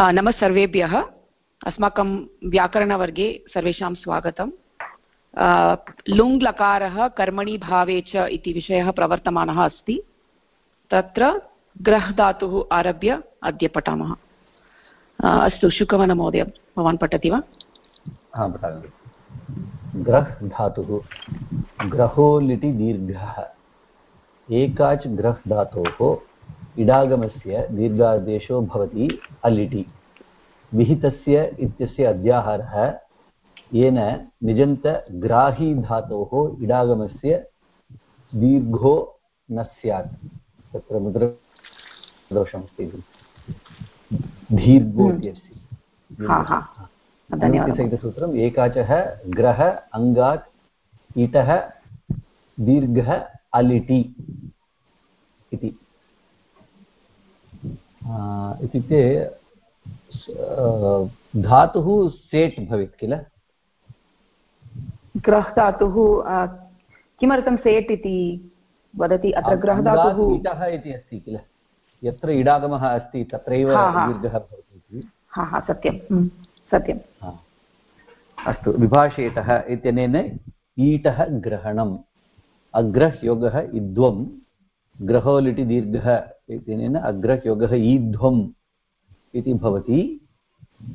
नमः सर्वेभ्यः। अस्माकं व्याकरणवर्गे सर्वेषां स्वागतम्। लुङ् लकारः कर्मणि भावे च इति विषयः प्रवर्तमानः अस्ति। तत्र ग्रह् धातुः आरभ्य अद्य पठामः। अस्तु, शुकवनमहोदय, भवान् पठति वा? हा, पठामि। धातुः ग्रहो लिटि दीर्घः। एकाच् ग्रह् धातोः इडागमस्य दीर्घादेशो भवति अलिटि। विहितस्य इत्यस्य अध्याहारः येन निजन्तग्राही धातोः इडागमस्य दीर्घो न स्यात्। तत्र मुद्रदोषमस्ति दीर्घो सहितसूत्रम् एकाचः ग्रह अङ्गात् इटः दीर्घः अलिटि इति। इत्युक्ते धातुः सेट् भवेत् किल? ग्रह् धातुः किमर्थं सेट् इति वदति? अत्र ग्रह् धातुः इटः इति अस्ति किल? यत्र इडागमः अस्ति तत्रैव दीर्घः भवति हा हा सत्यं सत्यम्। अस्तु विभाषेतः इत्यनेन ईटः ग्रहणम्। अग्रह्योगः इद्वं ग्रहोलिटि दीर्घः इत्यनेन अग्रह्योगः ईध्वम् इति भवति।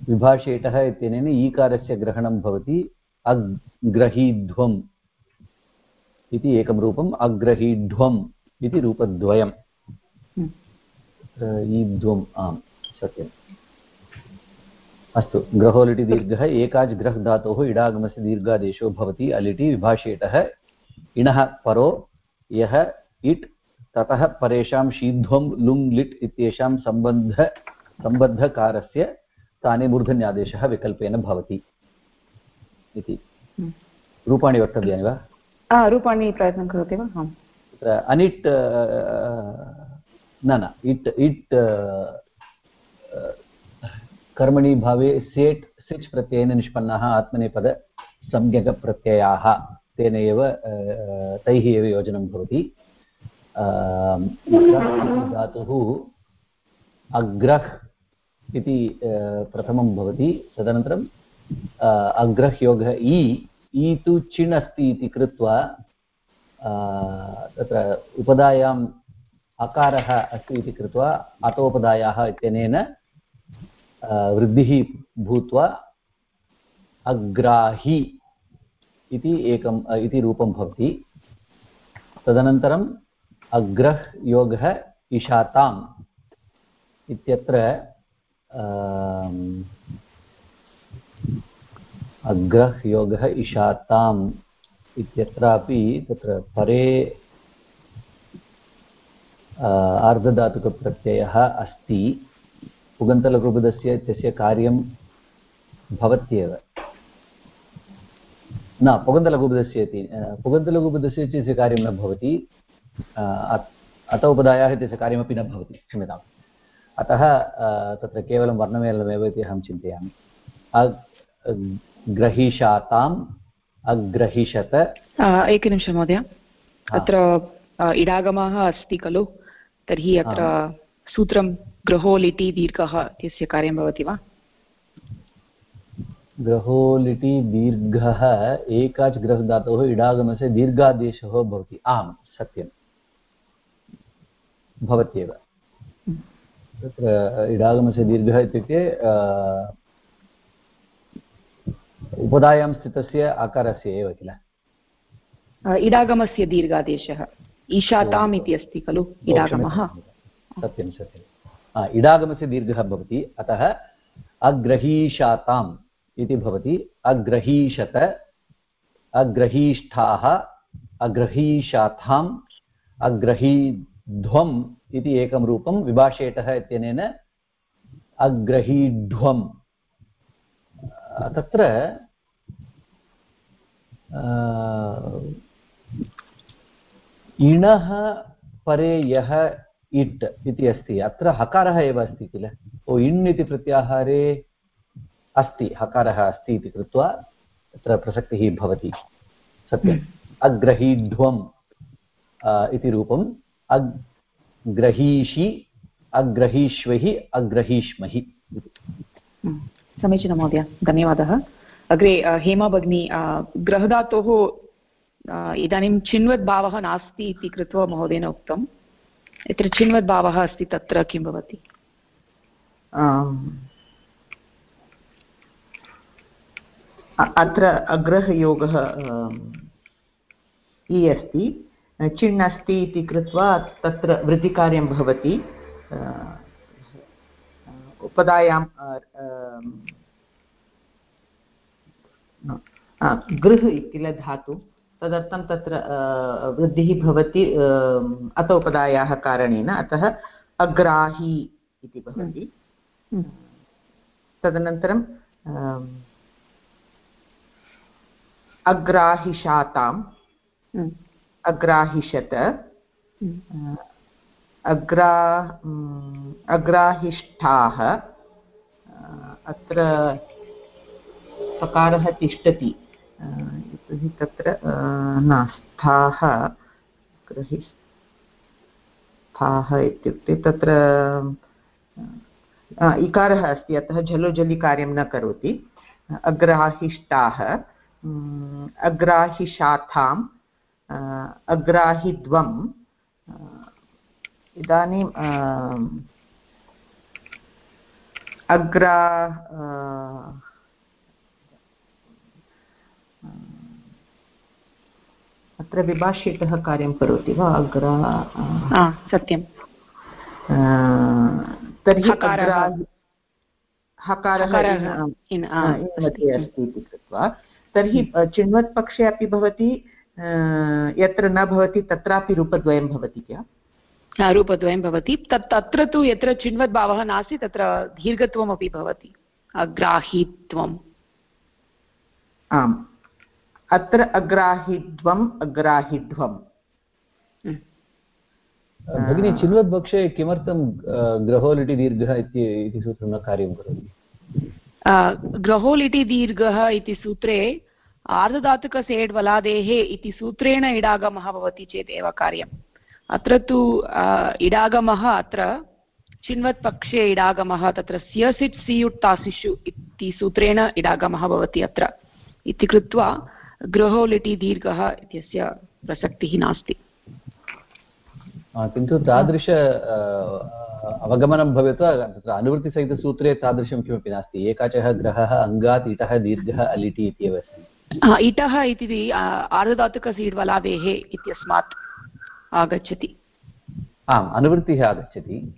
विभाषेटः इत्यनेन ईकारस्य ग्रहणं भवति। अग्रहीध्वम् इति एकं रूपम् अग्रहीढ्वम् इति रूपद्वयम्। ईध्वम् आम् सत्यम्। अस्तु ग्रहोलिटि दीर्घः एकाच् ग्रह् धातोः इडागमस्य दीर्घादेशो भवति। अलिटि विभाषेटः इणः परो यः इट् ततः परेषां शीध्वं लुङ् लिट् इत्येषां सम्बन्ध सम्बद्धकारस्य तानि मूर्धन्यादेशः विकल्पेन भवति इति। हम्म। रूपाणि वक्तव्यानि वा? रूपाणि प्रयत्नं करोति वा? तत्र अनिट् न न इट् इट् कर्मणि भावे सेट् सिच् प्रत्ययेन निष्पन्नाः आत्मनेपदसंज्ञकप्रत्ययाः तेन एव तैः एव योजनं भवति। धातुः अग्रह् इति प्रथमं भवति तदनन्तरम् अग्रह्योगः इ इ तु चिण् अस्ति इति कृत्वा तत्र उपधायाम् अकारः अस्ति इति कृत्वा, अतोपधायाः इत्यनेन वृद्धिः भूत्वा, अग्राहि इति एकम्, इति रूपं भवति। तदनन्तरम् अग्रह् योगः इशाताम् इत्यत्र अग्रह् योगः इशाताम् इत्यत्रापि तत्र परे आर्धधातुकप्रत्ययः अस्ति। पुगन्तलघुपदस्य तस्य कार्यं भवत्येव। न, पुगन्तलघुपदस्य इति पुगन्तलघुपदस्य इत्यस्य कार्यं न भवति। अत उपदायाः इत्यस्य कार्यमपि न भवति क्षम्यताम्। अतः तत्र केवलं वर्णमेलनमेव इति अहं चिन्तयामि। अग्रहिषाताम् अग्रहिषत एकनिमिषं महोदय। अत्र इडागमः अस्ति खलु? तर्हि अत्र सूत्रं गृहोलिटि दीर्घः इत्यस्य कार्यं भवति वा? ग्रहोलिटि दीर्घः एकाच् ग्रहधातोः इडागमस्य दीर्घादेशः भवति। आम् सत्यं भवत्येव। तत्र इडागमस्य दीर्घः इत्युक्ते उपधायां स्थितस्य आकारस्य एव किल? इडागमस्य दीर्घादेशः। ईशाताम् इति अस्ति खलु इडागमः? सत्यं सत्यम् इडागमस्य दीर्घः भवति अतः अग्रहीशाताम् इति भवति। अग्रहीषत अग्रहीष्ठाः अग्रहीशाथाम् अग्रहीध्वम् इति एकं रूपं विभाषेटः इत्यनेन अग्रहीढ्वम् तत्र इणः परे यः इट् इति अस्ति अत्र हकारः एव अस्ति किल? ओ इण् इति प्रत्याहारे अस्ति हकारः अस्ति इति कृत्वा तत्र प्रसक्तिः भवति। सत्यम्। अग्रहीध्वम् इति रूपम् अग्रहीषि अग्रहीष्वहि अग्रहीष्महि। समीचीनं महोदय धन्यवादः। अग्रे हेमा भगिनी ग्रहधातोः इदानीं चिन्वद्भावः नास्ति इति कृत्वा महोदयेन उक्तं यत्र चिन्वद्भावः अस्ति तत्र किं भवति? अत्र अग्रहयोगः इ अस्ति। चिण् अस्ति इति कृत्वा तत्र वृद्धिकार्यं भवति उपदायां गृह किल धातु तदर्थं तत्र वृद्धिः भवति अत उपदायाः कारणेन अतः अग्राही इति भवति हम्म। तदनन्तरं अग्राहिशाताम् हम्म। अग्राहिषत हम्म। अग्रा अग्राहिष्ठाः। अत्र सकारः तिष्ठति। यतोहि तत्र न स्थाः स्थाः इत्युक्ते तत्र इकारः अस्ति अतः झलोझलि कार्यं न करोति। अग्राहिष्टाः अग्राहिशाखाम् अग्राहिद्वम् इदानीं अग्रा अत्र विभाष्यतः कार्यं करोति वा? अग्रा सत्यं तर्हि हकारः। अस्ति इति कृत्वा। तर्हि चिण्वत् पक्षे अपि भवति यत्र न भवति तत्रापि रूपद्वयं भवति किल रूपद्वयं भवति। तत् तत्र तु यत्र चिण्वद्भावः नास्ति तत्र दीर्घत्वमपि भवति। अग्राहित्वम्। आम्। अत्र अग्राहिध्वम्। अग्राहिध्वम् भगिनी चिन्वद्पक्षे किमर्थं ग्रहोलिटि दीर्घः इति सूत्रं न कार्यं करोति? ग्रहोलिटि दीर्घः इति सूत्रे आर्धधातुकसेड् वलादेः इति सूत्रेण इडागमः भवति चेत् एव कार्यम्। अत्र तु इडागमः अत्र चिन्वत्पक्षे इडागमः, तत्र स्यसिट् सियुट् इति सूत्रेण इडागमः भवति अत्र। इति कृत्वा गृहो लिटि दीर्घः इत्यस्य प्रसक्तिः नास्ति। किन्तु तादृश अवगमनं भवित्वा तत्र अनुवृत्तिसहितसूत्रे तादृशं किमपि नास्ति। एकाचः ग्रहः अङ्गात् इतः दीर्घः, अलिटि इत्येव अस्ति। इतः इति आर्धधातुकसीड्वलादेः इत्यस्मात् आगच्छति। आम् अनुवृत्तिः आगच्छति।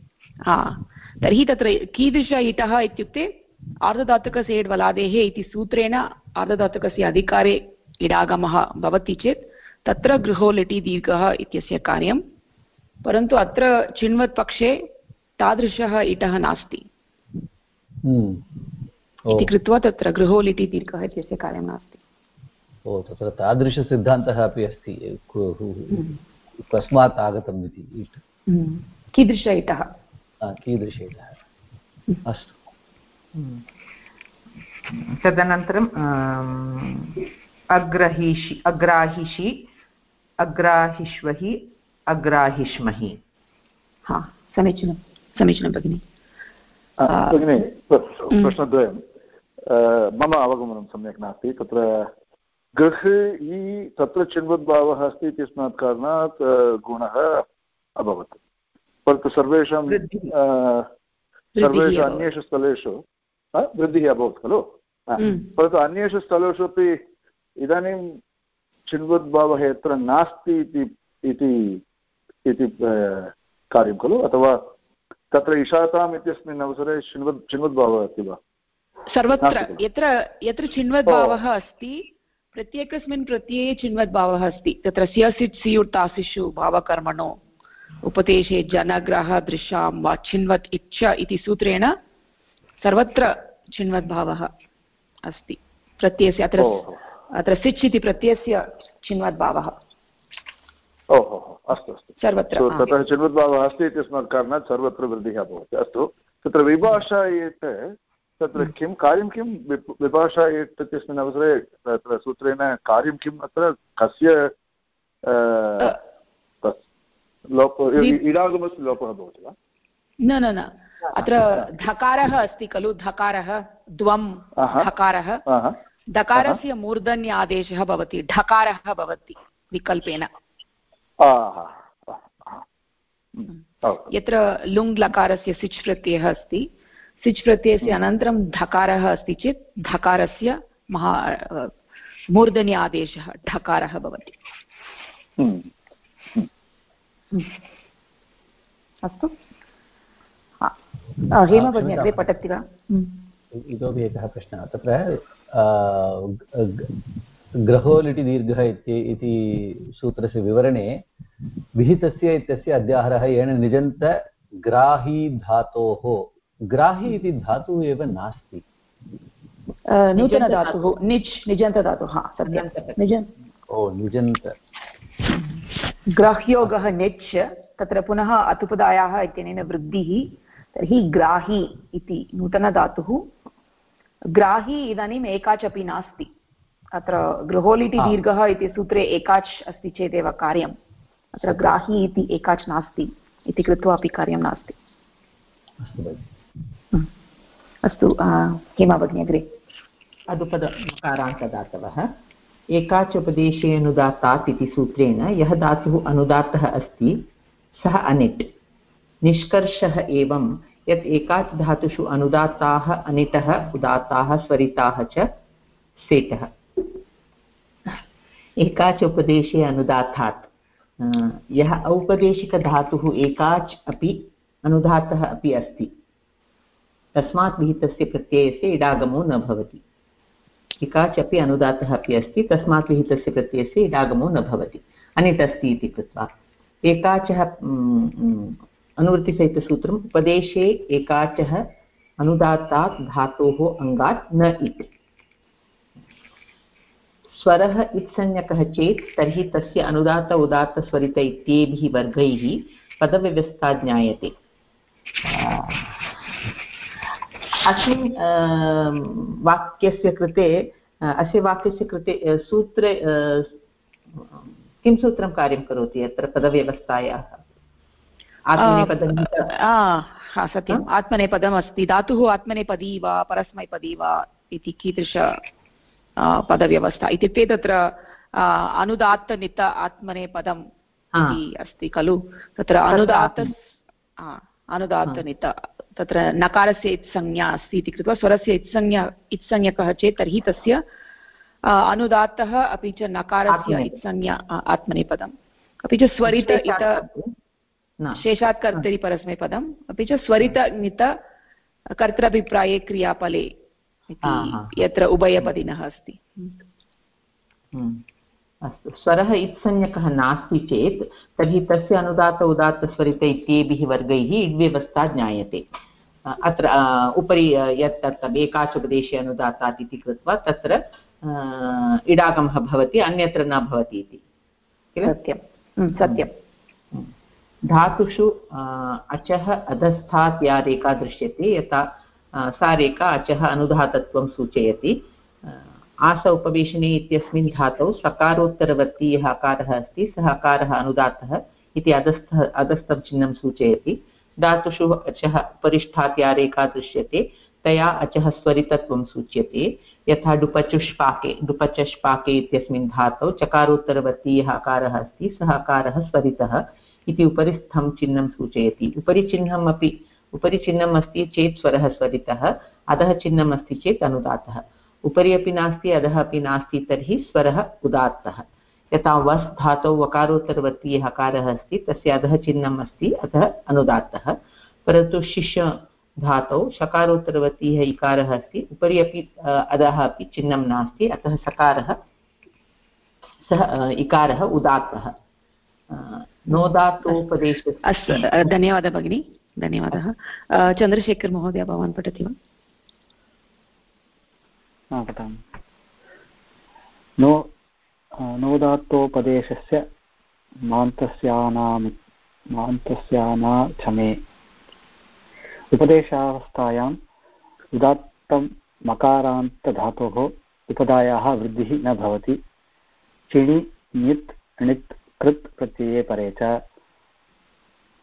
तर्हि तत्र कीदृश इटः इत्युक्ते आर्धधातुकसेड्वलादेः इति सूत्रेण आर्धधातुकस्य अधिकारे इडागमः भवति चेत् तत्र गृहो लिटि दीर्घः इत्यस्य कार्यं। परन्तु अत्र चिण्वत् पक्षे तादृशः इटः नास्ति। हम्म। इति कृत्वा तत्र गृहो लिटि दीर्घः इत्यस्य कार्यं नास्ति। ओ तत्र तादृशसिद्धान्तः अपि अस्ति हम्म। कस्मात् आगतम् इति हम्म। कीदृश इटः कीदृश इटः अस्तु। तदनन्तरं अग्रहीषि अग्राहिषि अग्राहिष्वहि अग्राहिष्महि। हा समीचीनं समीचीनं भगिनि। भगिनि प्रश्नद्वयं मम अवगमनं सम्यक् नास्ति तत्र गृह इ तत्र चिन्वद्भावः अस्ति इत्यस्मात् कारणात् गुणः अभवत्। परन्तु सर्वेषां सर्वेषु अन्येषु स्थलेषु वृद्धिः अभवत् खलु? हम्म। परन्तु अन्येषु स्थलेषु अपि इदानीं चिन्वद्भावः यत्र नास्ति इति कार्यं खलु? अथवा तत्र इषाताम् इत्यस्मिन् अवसरे चिन्वद् चिन्वद्भावः अस्ति वा? सर्वत्र यत्र यत्र चिन्वद्भावः अस्ति प्रत्येकस्मिन् प्रत्यये चिन्वद्भावः अस्ति। तत्र स्यसिट् सियुर्तासिषु भावकर्मणो। उपदेशे जनग्रह दृशां वा चिन्वत् इच्छ इति सूत्रेण सर्वत्र चिन्वद्भावः अस्ति। प्रत्ययस्य अत्र अत्र सिच् इति प्रत्ययस्य चिन्वद्भावः। ओहो अस्तु अस्तु। सर्वत्र ततः चिन्वद्भावः अस्ति इत्यस्मात् कारणात् सर्वत्र वृद्धिः भवति अस्तु तत्र विभाषा यत् तत्र हम्म। किं कार्यं किं? विभाषा इत्यस्मिन् अवसरे तत्र सूत्रेण कार्यं किम्? अत्र कस्य लोप इडागमस्य लोपः भवति वा? न न न। अत्र धकारः अस्ति खलु धकारः द्वम् धकारः। दकारस्य मूर्धन्य आदेशः भवति ढकारः भवति विकल्पेन। यत्र लुङ् लकारस्य सिच् प्रत्ययः अस्ति। सिच् प्रत्ययस्य अनन्तरं धकारः अस्ति चेत् धकारस्य महा मूर्धन्य आदेशः ढकारः भवति। अस्तु। हेम भगिनी अग्रे पठति वा? इतोपि एकः प्रश्नः। तत्र ग्रहोलिटि दीर्घः इति सूत्रस्य विवरणे विहितस्य इत्यस्य अध्याहारः येन निजन्तग्राही धातोः। ग्राही इति धातुः एव नास्ति। नूतनधातुः निच् निजन्तधातुः सत्यं। निजन् ओ निजन्त। ग्राह्योगः निच् तत्र पुनः अतुपदायाः इत्यनेन वृद्धिः तर्हि ग्राही इति नूतनधातुः। ग्राही इदानीम् एकाच् अपि नास्ति। अत्र गृहोलिति दीर्घः इति सूत्रे एकाच् अस्ति चेदेव कार्यम् अत्र ग्राही इति एकाच् नास्ति इति कृत्वा अपि कार्यं नास्ति। अस्तु हेमा भगिनी अग्रे। अदुपदकारान्तदातवः एकाच उपदेशे अनुदात्तात् इति सूत्रेण यः धातुः अनुदात्तः अस्ति, सः अनिट्। निष्कर्षः एवं यत् एकाच् धातुषु अनुदात्ताः, अनिटः, उदात्ताः, स्वरिताः च सेटः। एकाच् उपदेशे अनुदात्तात् यः औपदेशिकधातुः एकाच् अपि अनुदात्तः अपि अस्ति। तस्मात् विहितस्य प्रत्ययस्य इडागमो न भवति। एकाच् अपि अनुदात्तः अपि अस्ति, तस्मात् विहितस्य प्रत्ययस्य इडागमो न भवति। अनिट् अस्ति इति कृत्वा। एकाचः अनुवृत्तिसहितसूत्रम्, उपदेशे एकाचः अनुदात्तात् धातोः अङ्गात् न इति। स्वरः इत्संज्ञकः चेत् तर्हि तस्य अनुदात्त उदात्तस्वरित इत्येभिः वर्गैः पदव्यवस्था ज्ञायते। अस्मिन् वाक्यस्य कृते अस्य वाक्यस्य कृते सूत्रे किं सूत्रं कार्यं करोति अत्र पदव्यवस्थायाः? सत्यम्. आत्मनेपदम् अस्ति धातुः आत्मनेपदी वा परस्मैपदी वा इति कीदृश पदव्यवस्था इत्युक्ते तत्र अनुदात्तनित आत्मनेपदम् इति अस्ति खलु? तत्र अनुदात्त अनुदात्तनित तत्र नकारस्य इत्संज्ञा अस्ति इति कृत्वा स्वरस्य इत्संज्ञा इत्संज्ञकः चेत् तर्हि तस्य अनुदात्तः अपि च नकारस्य इत्संज्ञा आत्मनेपदम्। अपि च स्वरित इत शेषात् कर्तरि परस्मैपदम्। अपि च स्वरित ङित कर्तृभिप्राये क्रियापले इति यत्र उभयपदिनः अस्ति। अस्तु। स्वरः इत्संज्ञकः नास्ति चेत् तर्हि तस्य अनुदात्त उदात्तस्वरित इत्येभिः वर्गैः इड्व्यवस्था ज्ञायते। अत्र उपरि यत् तत् एकाचोपदेशे अनुदात्तात् इति कृत्वा तत्र इडागमः भवति अन्यत्र न भवति इति। सत्यं सत्यं धातुषु अचः अधस्थात् या रेखा दृश्यते यथा सा रेखा अचः अनुधातत्वं सूचयति। आस उपवेशने इत्यस्मिन् धातौ सकारोत्तरवर्ती यः अकारः अस्ति सः अकारः अनुदात्तः इति अधस्थः अधस्थं चिह्नं सूचयति। धातुषु अचः उपरिष्ठात् या रेखा दृश्यते तया अचः स्वरितत्वं सूच्यते। यथा डुपचुष्पाके, डुपचष्पाके इत्यस्मिन् धातौ चकारोत्तरवर्ती यः अकारः अस्ति सः अकारः स्वरितः इति उपरिस्थं चिह्नं सूचयति। उपरि चिह्नम् अपि उपरि चिह्नम् अस्ति चेत् स्वरः स्वरितः, अधः चिह्नम् अस्ति चेत् अनुदातः। उपरि अपि नास्ति, अधः अपि नास्ति, तर्हि स्वरः उदात्तः। यथा वस्, धातौ वकारोत्तरवर्ती हकारः अस्ति, तस्य अधः चिह्नम् अस्ति अतः अनुदात्तः। परन्तु शिश धातौ शकारोत्तरवर्ती इकारः अस्ति, उपरि अपि अधः अपि चिह्नं नास्ति, अतः सकारः, सः इकारः उदात्तः। नोदात्तोपदेश अस्तु धन्यवादः भगिनि, धन्यवादः। चन्द्रशेखर् महोदय, भवान् पठति वा? पठामि नो नोदात्तोपदेशस्य मान्तस्यानामि मान्तस्याना क्षमे उपदेशावस्थायाम् उदात्तं मकारान्तधातोः उपदायाः वृद्धिः न भवति। चिणि ञित् णित् कृत् प्रत्यये परे च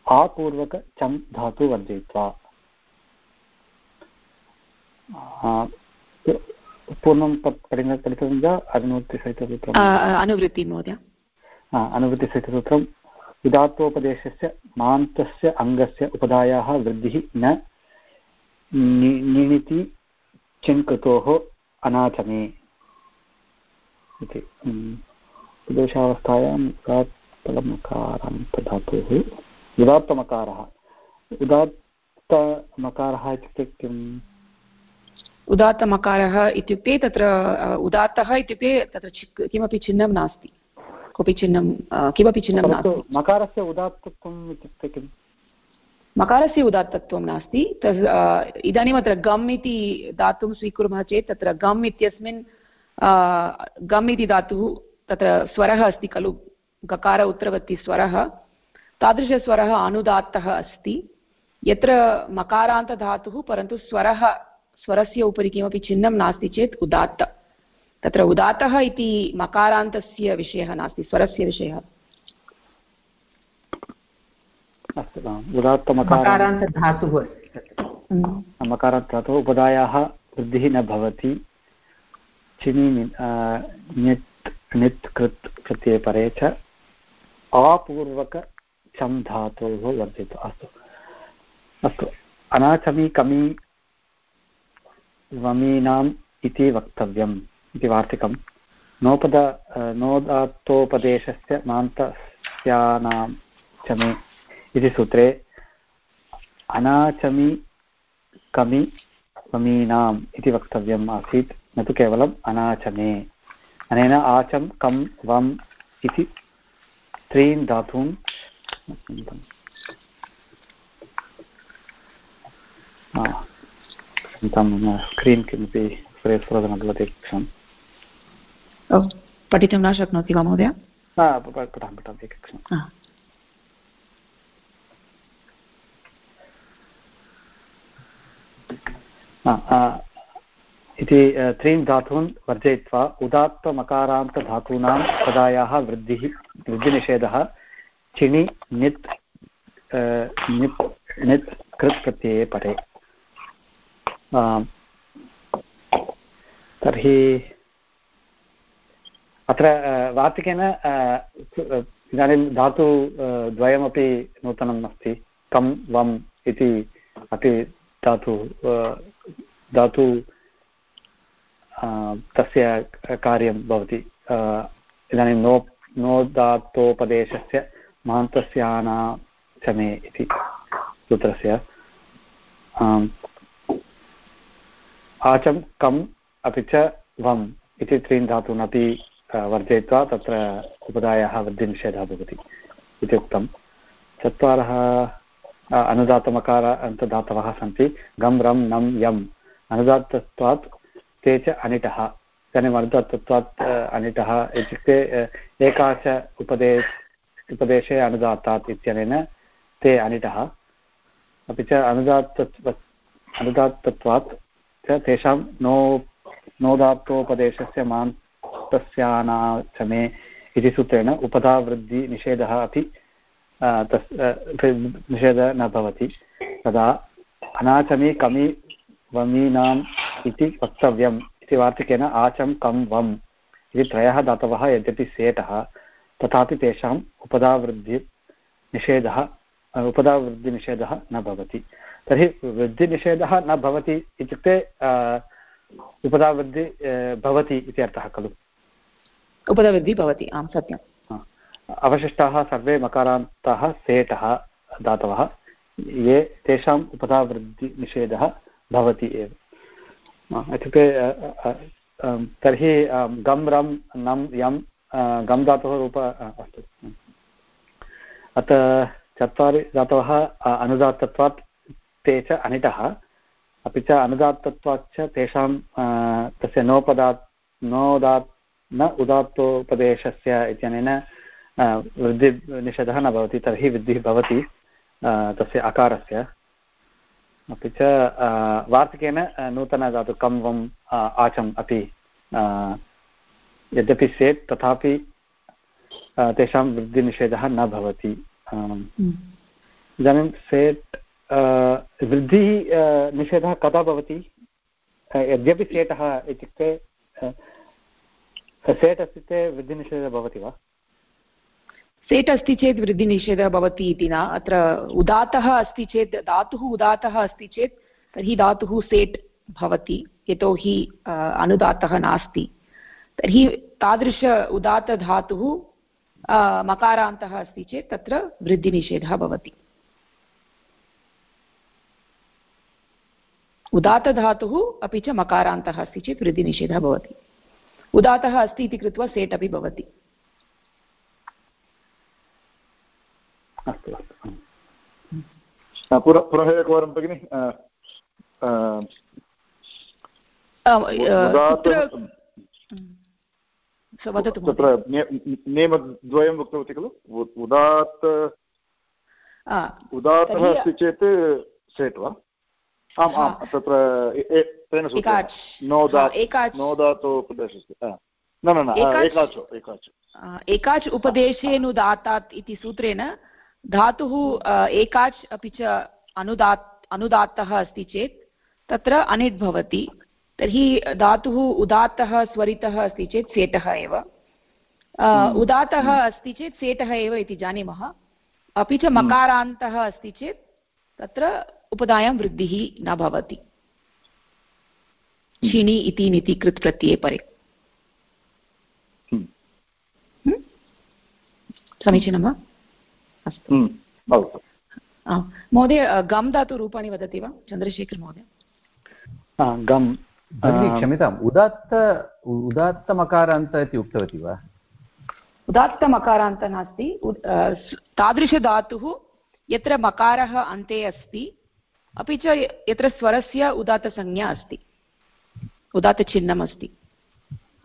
आपूर्वक चम् धातु वर्जयित्वा। पूर्णं पठितं वा अनुवृत्तिसहितसूत्रम्। अनुवृत्ति महोदय। अनुवृत्तिसहितसूत्रम्। उदात्तोपदेशस्य मान्तस्य अङ्गस्य उपधायाः वृद्धिः न निणिति चिन्कृतोः अनाचमे इति। दोषावस्थायाम् उदात्तमकारान्तधातुः उदात्तमकारः। उदात्तमकारः इत्युक्ते किम्? उदात्तमकारः इत्युक्ते तत्र उदात्तः इत्युक्ते तत्र किमपि चिह्नं नास्ति। कोऽपि चिह्नं किमपि चिह्नं नास्ति। मकारस्य उदात्तत्वम् इत्युक्ते किम्? मकारस्य उदात्तत्वं नास्ति। तस् इदानीम् अत्र गम् इति धातुं स्वीकुर्मः चेत् तत्र गम् इत्यस्मिन् गम् इति धातुः तत्र स्वरः अस्ति खलु। गकार उत्तरवर्ति स्वरः। तादृशस्वरः अनुदात्तः अस्ति। यत्र मकारान्तधातुः परन्तु स्वरः स्वरस्य उपरि किमपि चिह्नं नास्ति चेत् उदात्त। तत्र उदात्तः इति मकारान्तस्य विषयः नास्ति स्वरस्य विषयः। मकारान्तधातुः मकारान्तधातुः उपदायाः वृद्धिः न भवति। चिनि नित् नित् कृत् प्रत्यये परे च आपूर्वक चम् धातोः वर्धितु। अस्तु। अस्तु। अनाचमी कमी वमीनाम् इति वक्तव्यम् इति वार्तिकं नोपद नोदात्तोपदेशस्य मान्तस्यानां चमे इति सूत्रे, अनाचमि कमि वमीनाम् इति वक्तव्यम् आसीत्। न तु केवलम् अनाचमे। अनेन आचं कं वम् इति त्रीन् धातून् मम स्क्रीन् किमपि न भवति क्षणं पठितुं न शक्नोति वा महोदय पठामि पठामि एकक्षणम् इति त्रीन् धातून् वर्जयित्वा उदात्तमकारान्तधातूनां पदायाः वृद्धिः वृद्धिनिषेधः चिणि नित् नित् नित् कृत् प्रत्यये परे तर्हि अत्र वार्तिकेन इदानीं धातु द्वयमपि नूतनम् अस्ति कं वम् इति अपि धातु धातु तस्य कार्यं भवति इदानीं नो नो धातोपदेशस्य महान्तस्यानाचमे इति सूत्रस्य। आचं कम्, अपि च वम् इति त्रीन् धातून् अपि वर्जयित्वा तत्र उपदायाः वृद्धिनिषेधः भवति इति उक्तं। चत्वारः अनुदातमकार अन्तदातवः सन्ति। गम्, रम्, नम्, यम्। अनुदात्तत्वात् ते च अनिटः। इदानीम् अनुदात्तत्वात् अनिटः इत्युक्ते एकाच उपदेश, उपदेशे अनुदात्तात् इत्यनेन ते अनिटः। अपि च अनुदात्तत्व, अनुदात्तत्वात् तेषां नो नोदात्तोपदेशस्य मान्तस्यानाचमे इति सूत्रेण उपधावृद्धिनिषेधः अपि तस् निषेधः न भवति। तदा अनाचमी कमि वमीनाम् इति वक्तव्यम् इति वार्तिकेन आचं कं वम् इति त्रयः धातवः यद्यपि सेटः, तथापि तेषाम् उपधावृद्धिनिषेधः उपधावृद्धिनिषेधः न भवति। तर्हि वृद्धिनिषेधः न भवति इत्युक्ते उपधावृद्धि भवति इति अर्थः खलु? उपधावृद्धिः भवति आं सत्यम्। अवशिष्टाः सर्वे मकारान्ताः सेटः धातवः ये तेषाम् उपधावृद्धिनिषेधः भवति एव। इत्युक्ते तर्हि गम् रम् नम् यम् गम् धातुः रूप अस्तु। अत्र चत्वारि धातवः अनुदात्तत्वात् ते च अनिटः। अपि च अनुदात्तत्वाच्च तेषां तस्य नोपदात् नोदात् न उदात्तोपदेशस्य इत्यनेन वृद्धिनिषेधः न भवति तर्हि वृद्धिः भवति तस्य अकारस्य। अपि च वार्तिकेन नूतनधातु कं वम् आचम् अपि यद्यपि सेत् तथापि तेषां वृद्धिनिषेधः न भवति। इदानीं सेट् वृद्धिः निषेधः कदा भवति? यद्यपि सेटः इत्युक्ते सेट् अस्ति चेत् वृद्धिनिषेधः भवति वा? सेट् अस्ति चेत् वृद्धिनिषेधः भवति इति न। अत्र उदात्तः अस्ति चेत्, धातुः उदात्तः अस्ति चेत्, तर्हि धातुः सेट् भवति, यतोहि अनुदात्तः नास्ति। तर्हि तादृश उदात्तधातुः मकारान्तः अस्ति चेत्, तत्र वृद्धिनिषेधः भवति। उदात्तधातुः अपि च मकारान्तः अस्ति चेत् वृद्धिनिषेधः भवति। उदात्तः अस्ति इति कृत्वा सेट् अपि भवति। अस्तु अस्तु। पुनः एकवारं भगिनि तत्र नियमद्वयम् उक्तवती खलु? उदात्त उदात्तः अस्ति चेत् सेट् वा? आम् आम् तत्र तेन नोदातोपदेशस्य न न न एकाचो एकाचो एकाच् उपदेशेनुदात्तात् इति सूत्रेण धातुः एकाच् अपि च अनुदात् अनुदात्तः अस्ति चेत् तत्र अनिट् भवति। तर्हि धातुः उदात्तः स्वरितः अस्ति चेत् सेटः एव। हम्म। उदात्तः हम्म। अस्ति चेत् सेटः एव इति जानीमः। अपि च। मकारान्तः अस्ति चेत् तत्र उपधायां वृद्धिः न भवति। क्षिणि इति निति कृत् प्रत्यये परे। समीचीनं वा? अस्तु। महोदय गम् धातुरूपाणि वदति वा? चन्द्रशेखर महोदय। गम् क्षम्यताम् उदात्त उदात्तमकारान्त इति उक्तवती वा? उदात्तमकारान्त नास्ति। तादृशधातुः यत्र मकारः अन्ते अस्ति अपि च यत्र स्वरस्य उदात्तसंज्ञा अस्ति उदात्तचिह्नम् अस्ति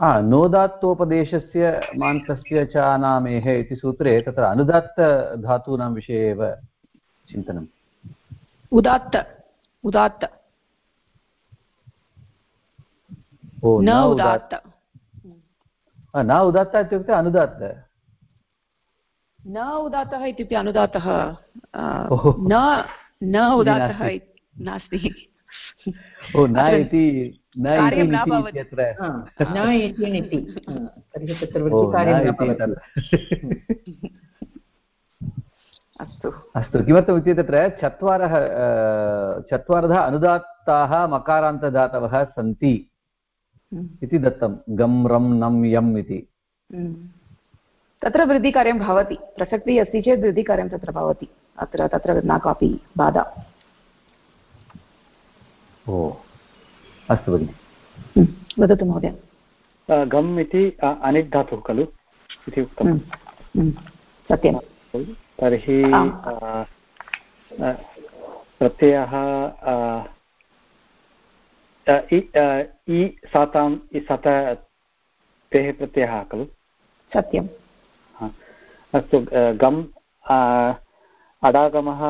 नोदात्तोपदेशस्य मान्तस्य च अनामेः इति सूत्रे तत्र अनुदात्तधातूनां विषये एव चिन्तनम्। उदात्त उदात्त। न उदात्त। न उदात्त इत्युक्ते अनुदात्त। न उदात्तः इत्युक्ते अनुदात्तः न न उदात्तः नास्ति। ओ न इति न भवति। अस्तु। अस्तु किमर्थम् इत्युक्ते तत्र चत्वारः चत्वारः अनुदात्ताः मकारान्तदातवः सन्ति हम्म। इति दत्तं। गम् रं नं यम् इति। हम्म। तत्र वृद्धिकार्यं भवति। प्रसक्तिः अस्ति चेत् वृद्धिकार्यं तत्र भवति। अत्र तत्र न कापि बाधा। ओ अस्तु भगिनि। वदतु महोदय। गम् इति अनिट् धातुः खलु इति उक्तं सत्यं तर्हि प्रत्ययः इ साताम् सत तेः प्रत्ययः खलु। सत्यम्। अस्तु गम् अडागमः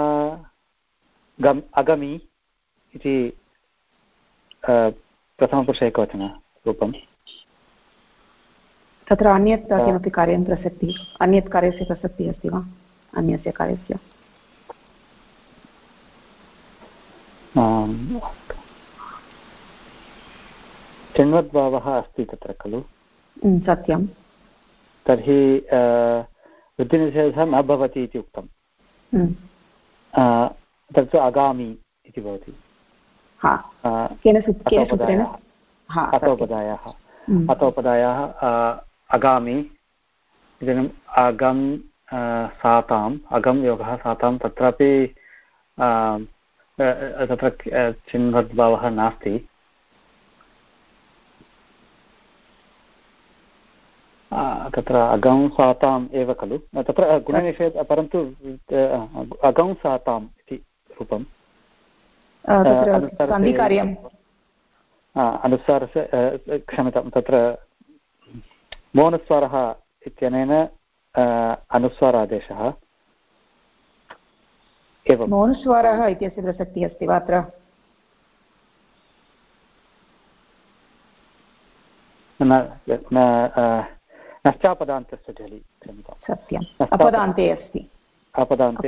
गम् अगमि इति प्रथमपुरुष एकवचनरूपं तत्र अन्यत् किमपि कार्यं प्रसक्तिः अन्यत् कार्यस्य प्रसक्तिः अस्ति वा? अन्यस्य कार्यस्य? चिण्वद्भावः अस्ति तत्र खलु? सत्यं तर्हि वृत्तिनिषेधः न भवति इति उक्तं तत् अगामि इति भवति। अतोपदायाः अतोपदायाः अगामि। इदानीम् अगं साताम्। अगं योगः सातां तत्रापि तत्र चिन्वद्भावः नास्ति। तत्र अगंसाताम् एव खलु। तत्र गुणनिषेध परन्तु अगंसाताम् इति रूपम्। अनुस्वारस्य क्षम्यतां तत्र मौनस्वरः इत्यनेन अनुस्वारादेशः। एवं मौनस्वरः इत्यस्य प्रसक्तिः अस्ति वा अत्र? न नश्चापदान्तस्य झलि सत्यम्। अपदान्ते अस्ति। अपदान्ते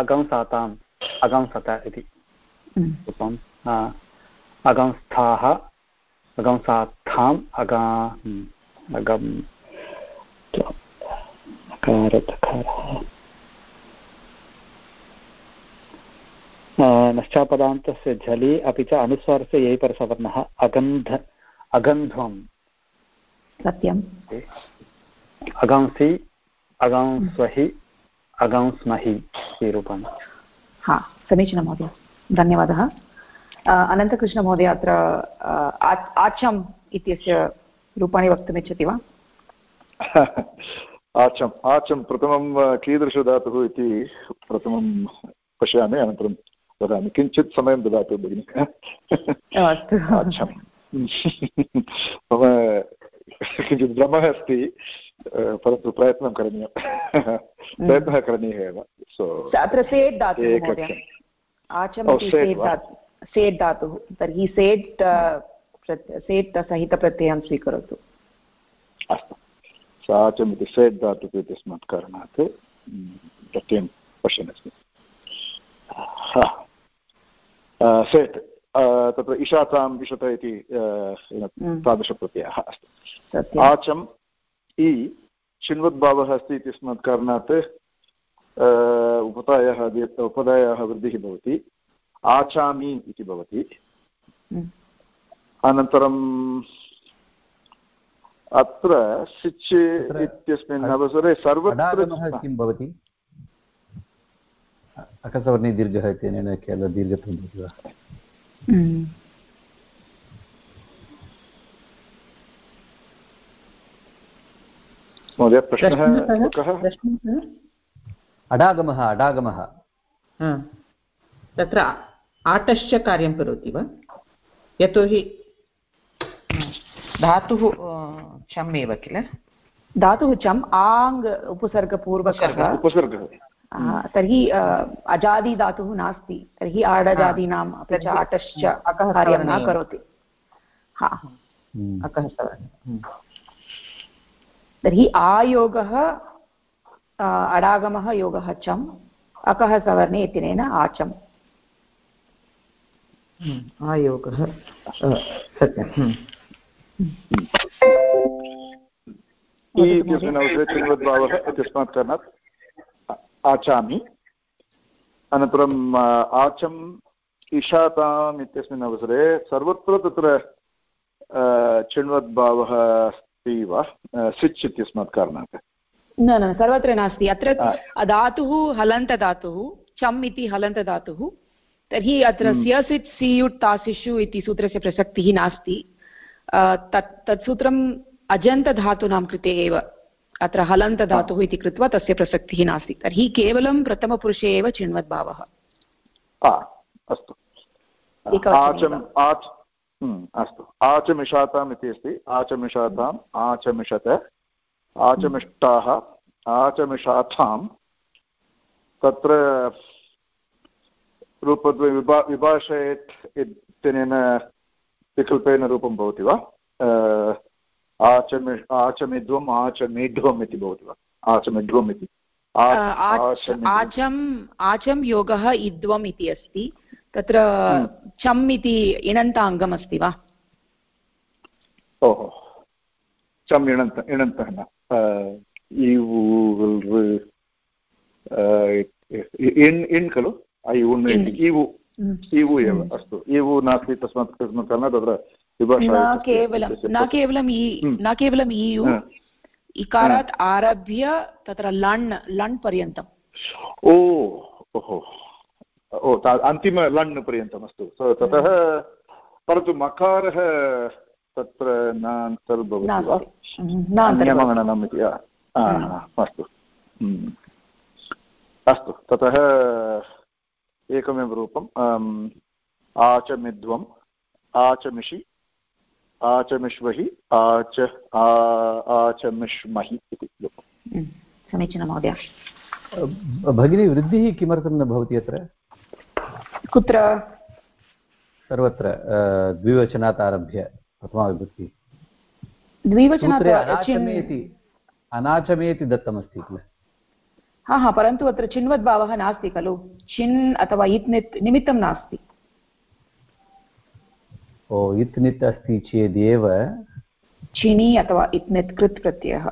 अगंसाताम् अगंसत इति। रूपम्। अगंस्थाः अगंसात्थाम् अगा अगम् नश्चापदान्तस्य झलि अपि च अनुस्वारस्य यै परसवर्णः अगन्ध अगन्ध्वम्। सत्यम्। अगंसि अगंस्वहि अगंस्महि इति रूपम्। हा समीचीनं महोदय। धन्यवादः। अनन्तकृष्णमहोदय अत्र आचम् इत्यस्य रूपाणि वक्तुमिच्छति वा? आचम् आचं प्रथमं कीदृशधातुः इति प्रथमं पश्यामि अनन्तरं वदामि। किञ्चित् समयं ददातु भगिनि। आचम् मम किञ्चित् भ्रमः अस्ति परन्तु प्रयत्नं करणीयं। प्रयत्नः करणीयः एव। सो अत्र सेट् आचम् सेट् धातुः तर्हि सेट् सेट् सहितप्रत्ययं स्वीकरोतु। अस्तु। साचम् इति सेट् धातुः इत्यस्मात् कारणात् प्रत्ययं पश्यन् अस्मि। सेट् तत्र इषाताम् इषत इति तादृशप्रत्ययः अस्ति। आचम् इ चिन्वद्भावः अस्ति इत्यस्मात् कारणात् उपतायः उपधायाः वृद्धिः भवति। आचामि इति भवति। अनन्तरं अत्र सिच् इत्यस्मिन् अवसरे सर्वत्र किं भवति? अकसवर्णे दीर्घः इत्यनेन केवल दीर्घत्वं भवति वा? हम्म। महोदय प्रश्नः अडागमः अडागमः। तत्र आटश्च कार्यं करोति वा? यतोहि धातुः चम् एव किल? धातुः चम् आङ् उपसर्गपूर्वकः। उपसर्गः। तर्हि अजादिधातुः नास्ति। तर्हि आडजादीनाम् अपि च आटश्च कार्यं न करोति। हा। हम्म। अकः हम्म। तर्हि आयोगः अडागमः योगः चम् अकः सवर्णे इत्यनेन आचम् हम्म। आयोगः सत्यं। इत्यस्मिन् अवसरे इत्यस्मात् कारणात् आचामि। अनन्तरम् आचम् इषाताम् इत्यस्मिन् अवसरे सर्वत्र तत्र चिण्वद्भावः अस्ति वा? सिच् इत्यस्मात् कारणात्। न न सर्वत्र नास्ति। अत्र धातुः हलन्तधातुः चम् इति हलन्तधातुः। तर्हि अत्र हम्म। स्यसित् सियुट् तासिषु इति सूत्रस्य प्रसक्तिः नास्ति। तत् तत् सूत्रम् अजन्तधातूनां कृते एव। अत्र हलन्तधातुः इति कृत्वा तस्य प्रसक्तिः नास्ति। तर्हि केवलं प्रथमपुरुषे एव चिण्वद्भावः। अस्तु। हम्म, अस्तु। आचमिषाताम् इति अस्ति। आचमिषाताम् आचमिषत आचमिष्टाः आचमिषाथां तत्र रूपद्वय विभा विभाषयेत् इत्यनेन विकल्पेन रूपं भवति वा? आचमि आचमिध्वम् आचमेध्वम् इति भवति वा? आचमिध्वम्। इति आचम् आचम् योगः इद्वम् इति अस्ति। तत्र हम्म। चम् इति इणन्ताङ्गम् अस्ति वा? ओहो। चम् इणन्त इणन्तः न। इन् इन् खलु? ऐ उन् इवु इवु एव। अस्तु। इवु नास्ति तस्मात् तस्मात् कारणात् तत्र न केवलं न केवलं न केवलं ईयु इकारात् आरभ्य तत्र लण् लण् पर्यन्तम् ओ ओहो ओ अन्तिम लण् पर्यन्तम् अस्तु ततः परन्तु मकारः तत्र न इति अस्तु अस्तु ततः एकमेव रूपम् आचमिध्वम् आचमिषि आचमिष्वहि आच आचमिष्महि इति समीचीनं महोदय। भगिनी वृद्धिः किमर्थं न भवति अत्र? कुत्र? सर्वत्र द्विवचनात् आरभ्य प्रथमाविभक्ति। द्विवचनात् अनाचमेति दत्तमस्ति किल? हा हा परन्तु अत्र चिन्वद्भावः नास्ति खलु। चिन् अथवा इत् निमित्तं नास्ति। ओ इत् नित् अस्ति चेदेव? चिनि अथवा इत् नित् कृत् प्रत्ययः।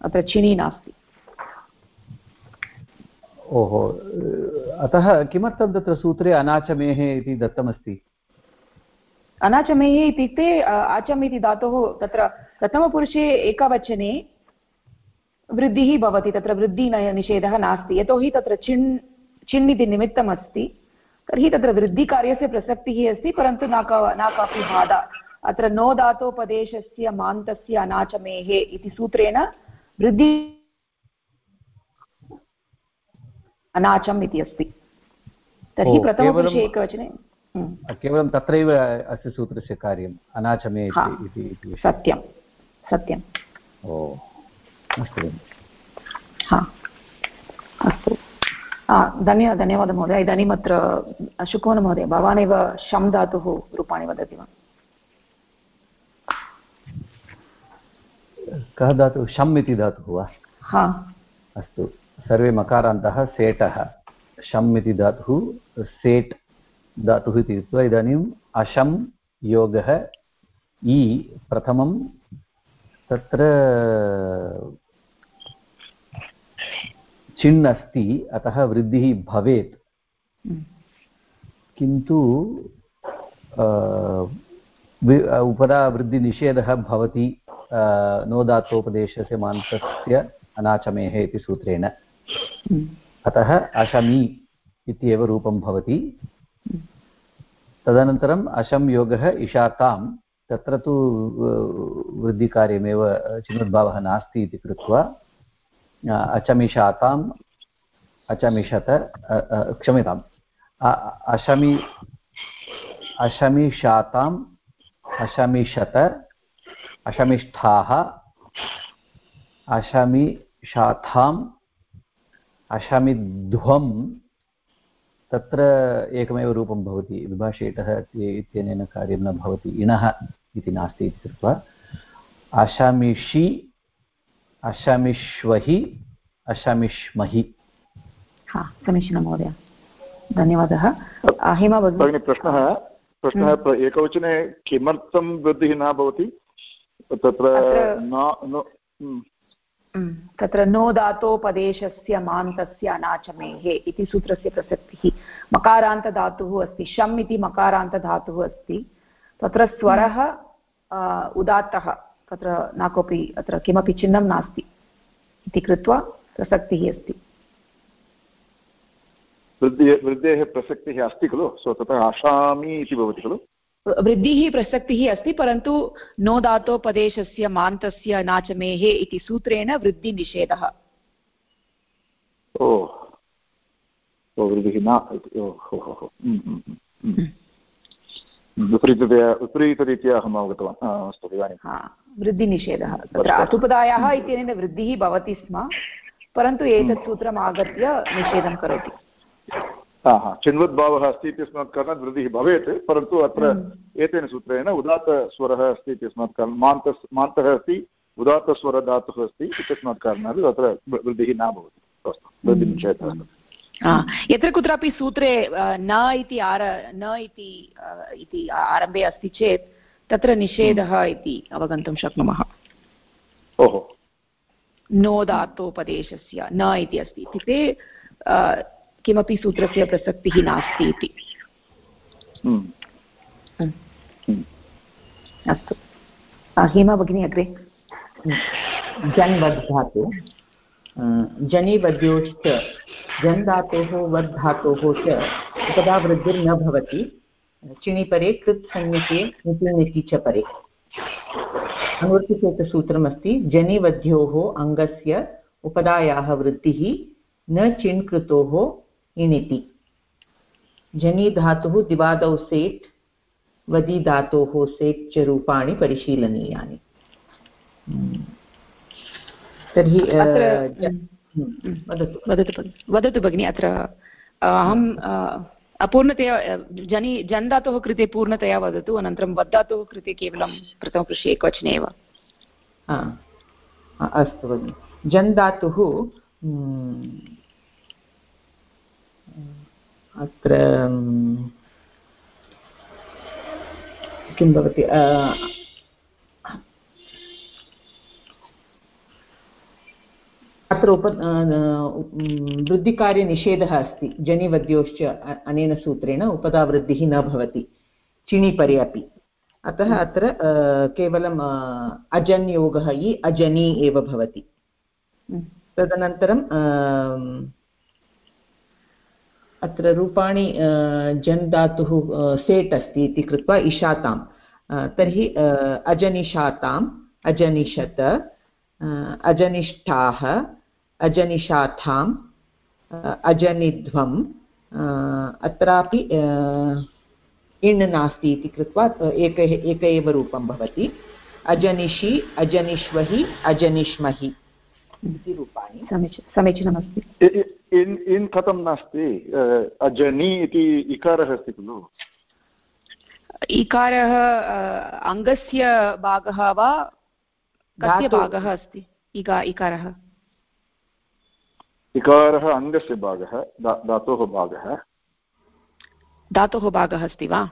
अत्र चिनि नास्ति। ओहो अतः किमर्थं तत्र सूत्रे अनाचमेः इति दत्तमस्ति? अनाचमेः इत्युक्ते आचम् इति धातोः तत्र प्रथमपुरुषे एकवचने वृद्धिः भवति तत्र वृद्धि निषेधः नास्ति। यतोहि तत्र चिन् चिन् इति निमित्तम् अस्ति तर्हि तत्र वृद्धिकार्यस्य प्रसक्तिः अस्ति परन्तु न का न कापि बाधा। अत्र नो धातोपदेशस्य मान्तस्य अनाचमेः इति सूत्रेण वृद्धि अनाचम् इति अस्ति। तर्हि प्रथमपुरुषे एकवचने हम्म। केवलं तत्रैव अस्य सूत्रस्य कार्यम् अनाचमे इति सत्यं। सत्यम् ओ अस्तु। हा। अस्तु। धन्य धन्यवादः महोदय। इदानीम् अत्र शुकुमन भवान् एव शं धातुः रूपाणि वदति वा? कः धातुः? शम् इति धातुः वा? हा। अस्तु। सर्वे मकारान्तः सेटः। शम् इति धातुः सेट् धातुः इति कृत्वा इदानीम् अशं योगः इ प्रथमं तत्र चिन् अस्ति अतः वृद्धिः भवेत् हम्म। किन्तु उपदावृद्धिनिषेधः भवति नोदात्तोपदेशस्य मान्तस्य अनाचमेः इति सूत्रेण हम्म। अतः अशमि इत्येव रूपं भवति हम्म। तदनन्तरम् अशं योगः इशातां तत्र तु वृद्धिकार्यमेव चिन्नुद्भावः नास्ति इति कृत्वा अचमिषाताम्, अचमिषत क्षम्यताम्। अशमि, अशमिषाताम्, अशमिषत, अशमिष्ठाः, अशमिषाथाम् अशमिध्वं तत्र एकमेव रूपं भवति विभाषेटः इत्यनेन कार्यं न भवति इणः इति नास्ति इति कृत्वा, अशमिषि अशमिष्वहि अशमिष्महि। हा समीचीनं महोदय। धन्यवादः। हिमा भगिनि। प्रश्नः प्रश्नः हम्म। एकवचने किमर्थं वृद्धिः न भवति? तत्र हम्म। हम्म। तत्र नो धातोपदेशस्य मान्तस्य अनाचमेः इति सूत्रस्य प्रसक्तिः। मकारान्तधातुः अस्ति शम् इति मकारान्तधातुः अस्ति। तत्र स्वरः उदात्तः। तत्र न कोऽपि अत्र किमपि चिह्नं नास्ति इति कृत्वा प्रसक्तिः अस्ति। वृद्धेः प्रसक्तिः अस्ति खलु? सो ततः आशामि इति भवति खलु? वृद्धिः प्रसक्तिः अस्ति परन्तु नो धातोपदेशस्य मान्तस्य नाचमेः इति सूत्रेण वृद्धिनिषेधः। ओ वृद्धिः न हम्म, हम्म, हम्म, विपरीततया विपरीतरीत्या अहम् अवगतवान्। अस्तु इदानीं। वृद्धिनिषेधः। तत्र अतुपदायाः इत्यनेन वृद्धिः भवति स्म परन्तु एतत् सूत्रम् आगत्य निषेधं करोति। हा हा चिन्वद्भावः अस्ति इत्यस्मात् कारणात् वृद्धिः भवेत् परन्तु अत्र हम्म। एतेन सूत्रेण उदात्तस्वरः अस्ति इत्यस्मात् कारणात् मान्त मान्तः अस्ति उदात्तस्वरधातुः अस्ति इत्यस्मात् कारणात् तत्र वृद्धिः न भवति। अस्तु वृद्धिनिषेधः। यत्र कुत्रापि सूत्रे न इति आर न इति आरम्भे अस्ति चेत् तत्र निषेधः। इति अवगन्तुं शक्नुमः ओहो नो धातोपदेशस्य न इति अस्ति इत्युक्ते किमपि सूत्रस्य प्रसक्तिः नास्ति इति। अस्तु हेमा भगिनी अग्रे जन् वद् धातु जनिवद्योश्च जन् धातोः वद् धातोः च उपदावृद्धिर्न भवति। चिणिपरे कृत् संज्ञके निति च परे। अनुवर्तिचेतसूत्रमस्ति जनिवध्योः अङ्गस्य उपदायाः वृद्धिः न चिण् कृतोः इणिति। जनि धातुः दिवादौ सेट् वदि धातोः सेट् च रूपाणि परिशीलनीयानि। तर्हि वदतु वदतु भगिनि अत्र अहं अपूर्णतया जनि जन् धातोः कृते पूर्णतया वदतु अनन्तरं वद्धातोः कृते केवलं प्रथमपुरुषे एकवचने एव। अस्तु भगिनि। जन् धातुः अत्र किं भवति अत्र उप वृद्धिकार्यनिषेधः अस्ति। जनिवद्योश्च अनेन सूत्रेण उपदावृद्धिः न भवति। चिणिपरे अपि। अतः अत्र केवलम् अजन्योगः इ अजनि एव भवति। तदनन्तरं अत्र रूपाणि जन् धातुः सेट् अस्ति इति कृत्वा इशातां तर्हि अजनिशाताम् अजनिषत अजनिष्ठाः अजनिषाथाम् अजनिध्वम् अत्रापि इण् नास्ति इति कृत्वा एक एक एव रूपं भवति। अजनिषि अजनिष्वहि अजनिष्महि इति रूपाणि। समीचीनं समीचीनमस्ति। इन् इन् कथं नास्ति? अजनि इति इकारः अस्ति खलु। इकारः अङ्गस्य भागः वा कस्य भागः अस्ति? इका इकारः। इकारः अङ्गस्य भागः धातोः भागः। धातोः भागः अस्ति वा?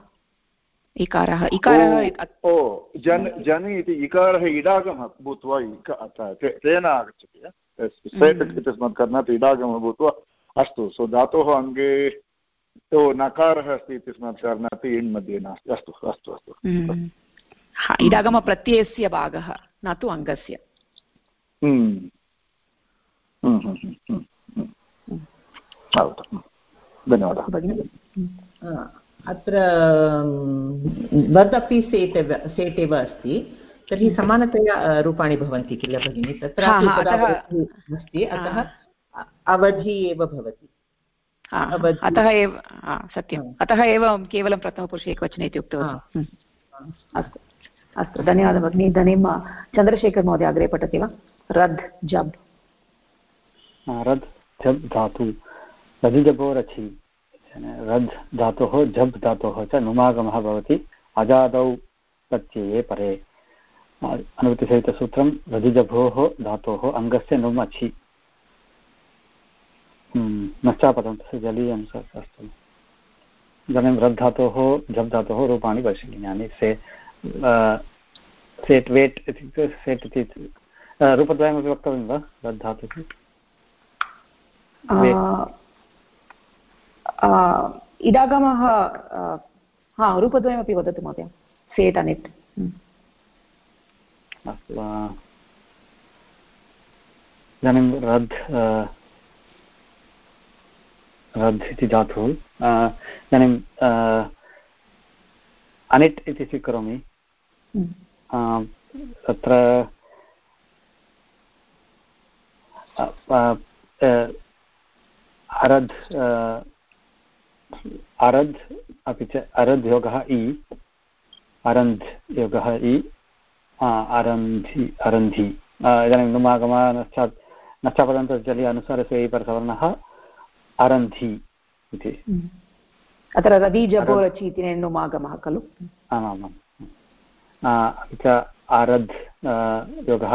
इकारः इकारः ओ जन् जन् इति इकारः इडागमः भूत्वा तेन आगच्छति सेट् हम्म। इत्यस्मात् कारणात् इडागमः भूत्वा अस्तु सो धातोः अङ्गे तो नकारः अस्ति इत्यस्मात् कारणात् इण् मध्ये नास्ति। अस्तु अस्तु अस्तु। हम्म। इडागमप्रत्ययस्य भागः न तु अङ्गस्य। हम्म। धन्यवादः अत्र वद् अपि सेट् एव सेट् एव अस्ति। तर्हि समानतया रूपाणि भवन्ति किल भगिनि? तत्र अस्ति। अतः अवधि एव भवति। अतः एव सत्यम्। अतः एव केवलं प्रथमपुरुषे एकवचने इति उक्तवती अस्तु। अस्तु धन्यवादः भगिनि। इदानीं चन्द्रशेखर् महोदय अग्रे पठति वा? रद् जब्। रद् झब् धातु रजिजबो रचि रज् धातोः झब् धातोः च नुमागमः भवति। अजादौ प्रत्यये परे। अनुवृत्तिसहितसूत्रं रजिजभोः धातोः अङ्गस्य नुम् अचि हम्म, नश्चापदं तस्य जलीयं अस्तु इदानीं रद् धातोः झब् धातोः रूपाणि परिशीलनीयानि से सेट् वेट् इत्युक्ते सेट् इति रूपद्वयमपि वक्तव्यं वा रद् धातुः? इडागमः हा रूपद्वयमपि वदतु महोदय सेट् अनिट् अस्तु इदानीं रद् रद् इति धातुः इदानीं अनिट् इति स्वीकरोमि तत्र अरध् अरध् अपि च अरध् योगः इ अरन्ध् योगः इ अरन्धि अरन्धि इदानीं नुमागम नश्चात् अनुसारस्य इ परसवर्णः अरन्धि इति। अत्र रदीजपो रचि नुमागमः खलु? आमामाम्। अपि च आरध् योगः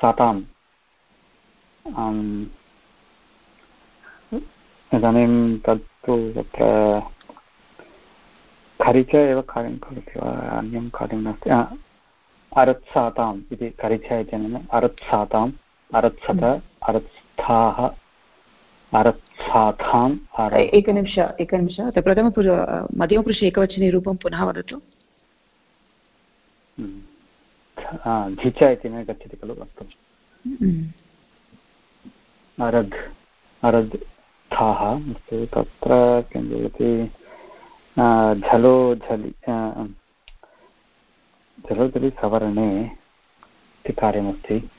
साताम्। इदानीं तत्तु तत्र खरिच एव कार्यं करोति वा अन्यं कार्यं नास्ति अरत्साताम् इति खरिच इत्यनेन अरत्साताम् अरत्सत अरत्स्थाः अरत्साथाम् एकनिमिष एकनिमिष अत्र प्रथमपुर मध्यमपुरुषे एकवचने रूपं पुनः वदतु। धिच इति न गच्छति खलु हम्म। अरध् अरध् स्थाः अस्तु, तत्र किं भवति झलो, झलि झलो, झलि सवर्णे इति कार्यमस्ति।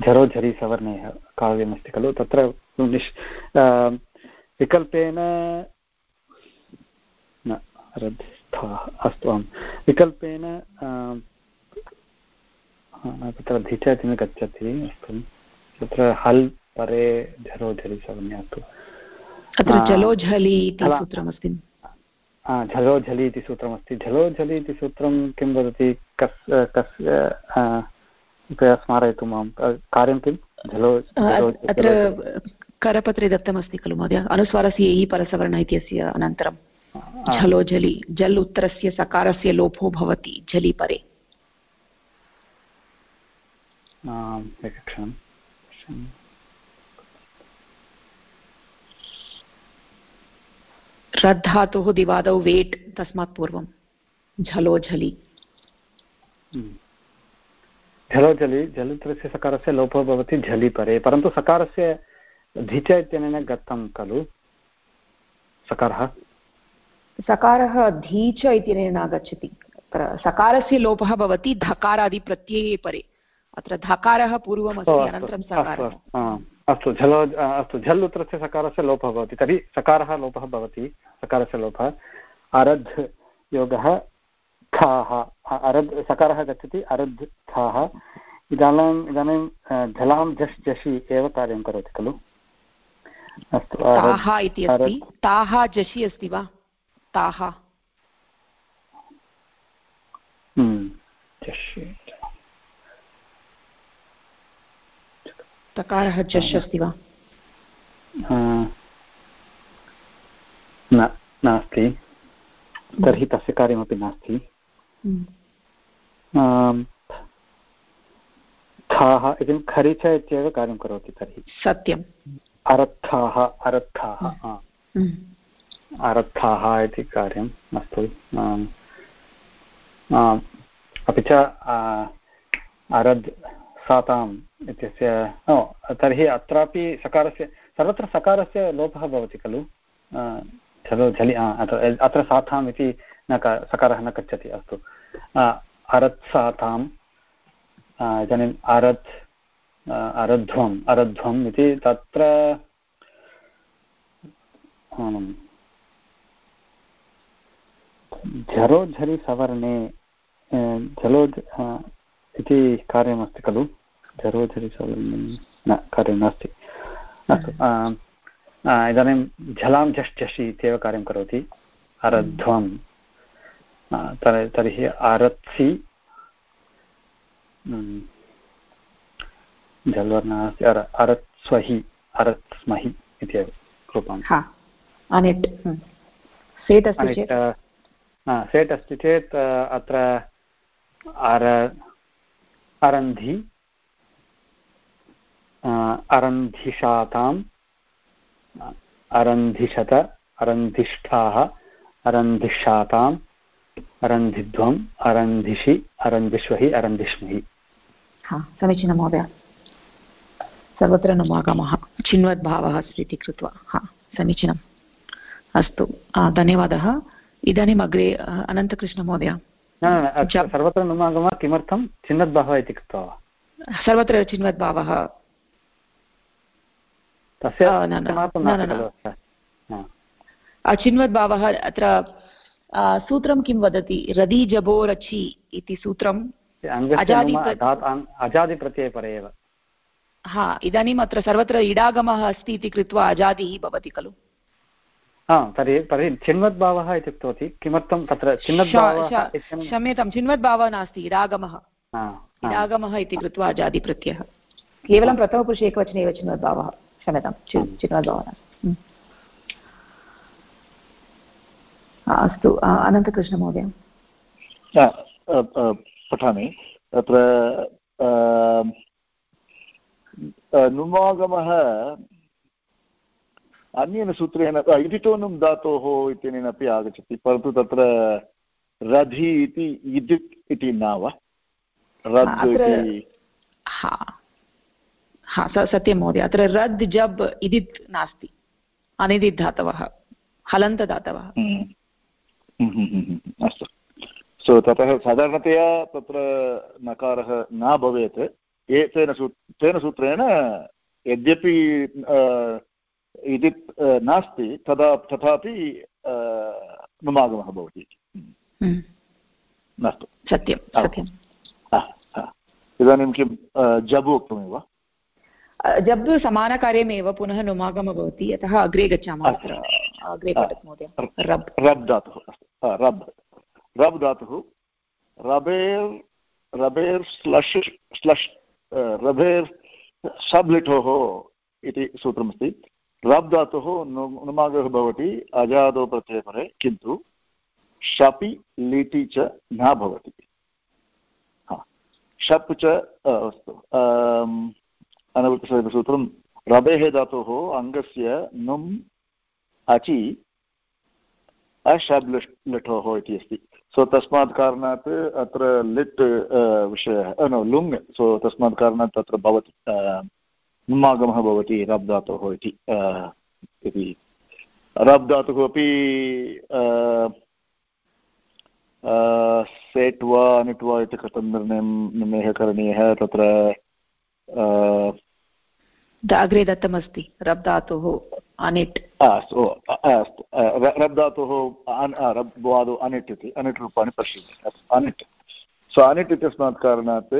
झरो झरि सवर्णे काव्यमस्ति खलु, तत्र निश् विकल्पेन न रद्स्थाः अस्तु, आम्। विकल्पेन तत्र धिच इति गच्छति, अस्तु। तत्र हल् परे झरोझलि सवन्यास्तु अत्र जलोझलि इति सूत्रमस्ति। झलोझलि इति सूत्रमस्ति। झलोझलि इति सूत्रं किं वदति? कस् कस्य कृपया स्मारयतु माँ कार्यं किं? झलो अत्र करपत्रे दत्तमस्ति खलु महोदय। अनुस्वारस्य इ परसवर्ण इत्यस्य अनन्तरं। झलो झलि। जल् उत्तरस्य सकारस्य लोपो भवति। झलि परे। एकक्षणं रद्धातुः दिवादौ वेट् तस्मात् पूर्वं झलो झलि। झलो झलि झलित्रस्य सकारस्य लोपः भवति झलि परे परन्तु सकारस्य धिच इत्यनेन गतं खलु सकारः सकारः धीच इत्यनेन नागच्छति सकारस्य लोपः भवति धकारादिप्रत्यये परे अत्र धकारः पूर्वमस्ति अनन्तरं सकारः। अस्तु झलो अस्तु झल् उत्तरस्य सकारस्य लोपः भवति तर्हि सकारः लोपः भवति सकारस्य लोपः। अरध् योगः खाः अरध् सकारः गच्छति अरध् खाः। इदानीम् इदानीं झलां झष् झषि एव कार्यं करोति खलु? अस्तु ताः इति अस्ति। ताः झषि अस्ति वा? ताः। झषि। तकारः जश् अस्ति वा नास्ति। तर्हि तस्य कार्यमपि नास्ति। खाः इति खरिच इत्येव कार्यं करोति तर्हि। सत्यम्। अरत्थाः अरत्थाः अरत्थाः इति कार्यम् अस्तु। अपि च अरद् साताम् इत्यस्य तर्हि अत्रापि सकारस्य, सर्वत्र सकारस्य लोपः भवति खलु? झलो, झलि अत्र अत्र साथाम् इति न सकारः न गच्छति अस्तु। अरत् साथाम् इदानीम् अरत् अरध्वम् अरध्वम् इति तत्र झरो झरि सवर्णे झलो इति कार्यमस्ति खलु? झरोझरि न कार्यं नास्ति। अस्तु इदानीं झलां झष् झषि इत्येव कार्यं करोति। अरध्वं तर्हि अरत्सि झल्वर्णः अस्ति अर अरत्स्वहि अरत्स्महि इत्येव रूपं। सेट् अस्ति चेत्? अत्र अर अरन्धि अरन्धिषाताम् अरन्धिषत अरन्धिष्ठाः अरन्धिषाताम् अरन्धिध्वम् अरन्धिषि अरन्धिष्वहि अरन्धिष्महि हा समीचीनं महोदय। सर्वत्र नमागमः। चिन्वद्भावः अस्ति इति कृत्वा। हा समीचीनम्। अस्तु धन्यवादः। इदानीम् अग्रे अनन्तकृष्णमहोदय सर्वत्र नुमागमः किमर्थं? चिन्नद्भावः इति कृत्वा सर्वत्र चिन्वद्भावः। तस्य चिन्वद्भावः अत्र सूत्रं किं वदति? रदि जबो रचि इति सूत्रम् अजादिप्रत्ययपरे एव। हा इदानीम् अत्र सर्वत्र इडागमः अस्ति इति कृत्वा अजादिः भवति खलु। हा तर्हि तर्हि चिन्वद्भावः इति उक्तवती किमर्थं तत्र क्षम्यतां चिन्वद्भावः नास्ति इडागमः। इडागमः इति कृत्वा अजादिप्रत्ययः। केवलं प्रथमपुरुषे एकवचने एव चिन्वद्भावः क्षम्यतां नास्ति अस्तु अनन्तकृष्णमहोदय पठामि। तत्र नुमागमः अन्येन सूत्रेण इदिटोनुं धातोः इत्यनेन अपि आगच्छति परन्तु तत्र रधि इति इदित् इति न वा रद् इति। सत्यं महोदय। अत्र रद् जब् इदित् नास्ति। अनिदित् धातवः हलन्तदातवः। हम्म। हम्म, हम्म, अस्तु। सो ततः साधारणतया तत्र नकारः न भवेत्। एतेन सू तेन सूत्रेण यद्यपि इति नास्ति तदा तथापि ममागमः भवति अस्तु। सत्यं सत्यम् इदानीं किं जब् उक्तमेव। जब् समानकार्यमेव पुनः नुमागमः भवति अतः अग्रे गच्छामः अत्र अग्रे पठतु महोदय। रब् रब्। धातुः रब्। रब् धातुः रबेर् रभेर् स्लश् स्लश् रभेर् शब् लिठोः इति सूत्रमस्ति। रब् धातुः नुमागः भवति अजादौ प्रत्ययपरे किन्तु शपि लिटि च न भवति। शप् च अस्तु। अनवृत्तसूत्रं रवेः धातोः अङ्गस्य नुम् अचि अशब् लिठोः इति अस्ति। सो तस्मात् कारणात् अत्र लिट् विषयः नो, लुङ् सो तस्मात् कारणात् तत्र भवति नुमागमः भवति रब् धातोः इति रब् धातुः अपि सेट् वा, अनिट् वा इति कथं निर्णयं, निर्णयः करणीयः? तत्र अग्रे दत्तमस्ति, रब् धातुः अनिट्। अस्तु अस्तु रब् धातुः रब् अनिट् इति, अनिट् रूपाणि पश्यन्ति अनिट्। सो, अनिट् इत्यस्मात् कारणात्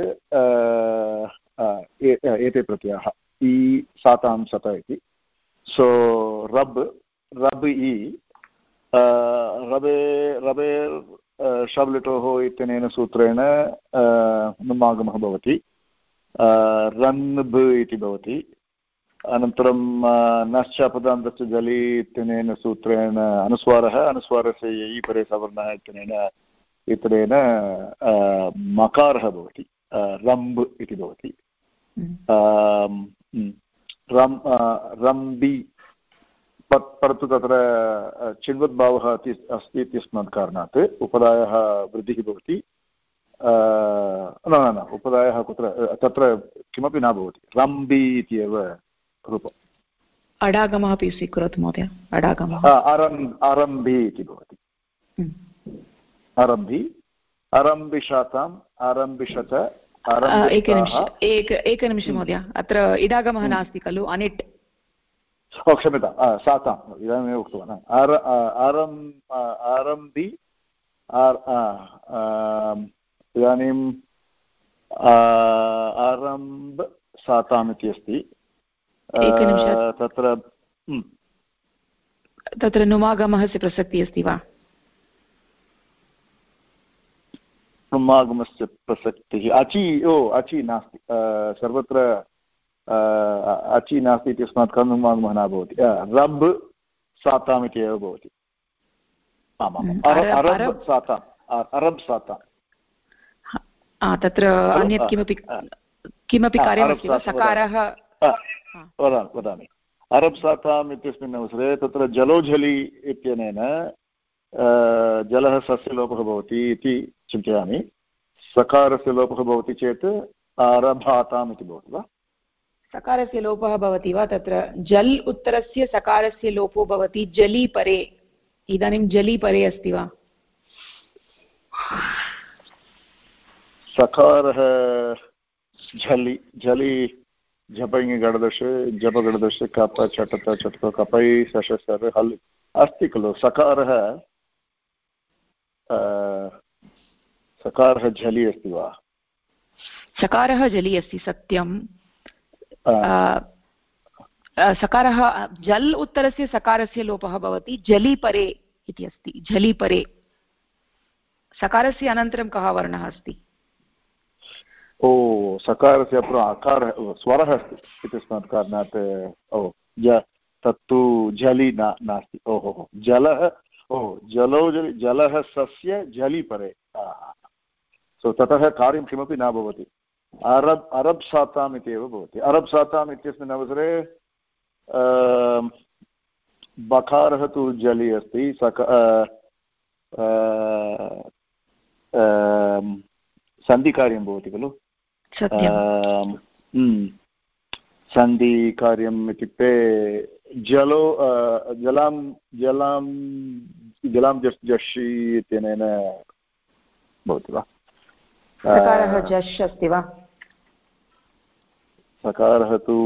एते प्रत्ययाः इ सातां सत इति। सो, रब् रब् इ रबे रबे शब्लिटोः इत्यनेन सूत्रेण नुमागमः भवति। रन् ब इति भवति। अनन्तरं नश्च जलि इत्यनेन सूत्रेण अनुस्वारः अनुस्वारस्य ययि परे सवर्णः इत्यनेन इत्यनेन मकारः भवति रम्ब् इति भवति। हम्म। रम् रम्बि परन्तु तत्र चिन्वद्भावः अस्ति अस्ति इत्यस्मात् कारणात् उपदायः वृद्धिः भवति। न न उपदायः कुत्र तत्र किमपि न भवति। रम्बि इत्येव रूपम्। अडागमः अपि स्वीकरोतु महोदय अडागमः। अरम्भि इति भवति। हम्म। अरम्भि अरम्बिशाताम् अरम्बिशत एकनिमिष एक एकनिमिषं महोदय अत्र इडागमः हम्म। नास्ति खलु अनिट्। ओ क्षम्यता साताम् इदानीमेव उक्तवान्। आर आरम् आरम्भि इदानीम् आरंभ साताम् इति अस्ति। तत्र तत्र नुमागमस्य प्रसक्तिः अस्ति वा? नुमागमस्य प्रसक्तिः। अचि ओ अचि नास्ति। सर्वत्र अचि नास्ति इत्यस्मात् कर्ममागमः न भवति। रब् साताम् इति एव भवति। आमाम् अरब् साताम्। अरब् साताम्। तत्र अन्यत् किमपि किमपि कार्यमस्ति सकारः वदामि वदामि। अरब् साताम् इत्यस्मिन् अवसरे तत्र जलोझलि इत्यनेन जलः सस्य लोपः भवति इति चिन्तयामि। सकारस्य लोपः भवति चेत् आरभाताम् इति भवति वा? सकारस्य लोपः भवति वा? तत्र जल् उत्तरस्य सकारस्य लोपो भवति जलि परे। इदानीं जलि परे अस्ति वा? सकारः झलि झलि झपङि गडदश जपगडदश कप चटत चटक कपै सश सर हल् अस्ति खलु सकारः सकारः झलि अस्ति वा? सकारः जलि अस्ति सत्यं सकारः जल् उत्तरस्य सकारस्य लोपः भवति जलिपरे इति अस्ति झलिपरे सकारस्य अनन्तरं कः वर्णः अस्ति? ओ, सकारस्य अत्र आकारः स्वरः अस्ति। इत्यस्मात् कारणात्, ओ, ज, तत्तु जलि न नास्ति। ओहो जलः, ओ, जलो जलि जलः सस्य जलिपरे सो ततः कार्यं किमपि न भवति। अरब् अरब् साताम् इति एव भवति। अरब् साताम् इत्यस्मिन् अवसरे बकारः तु जलि अस्ति। सक सन्धिकार्यं भवति खलु। सन्धिकार्यम् इत्युक्ते जलो जलां जलां जलां जस् जषि इत्यनेन भवति वा? सकारः जश् अस्ति वा? सकारः तु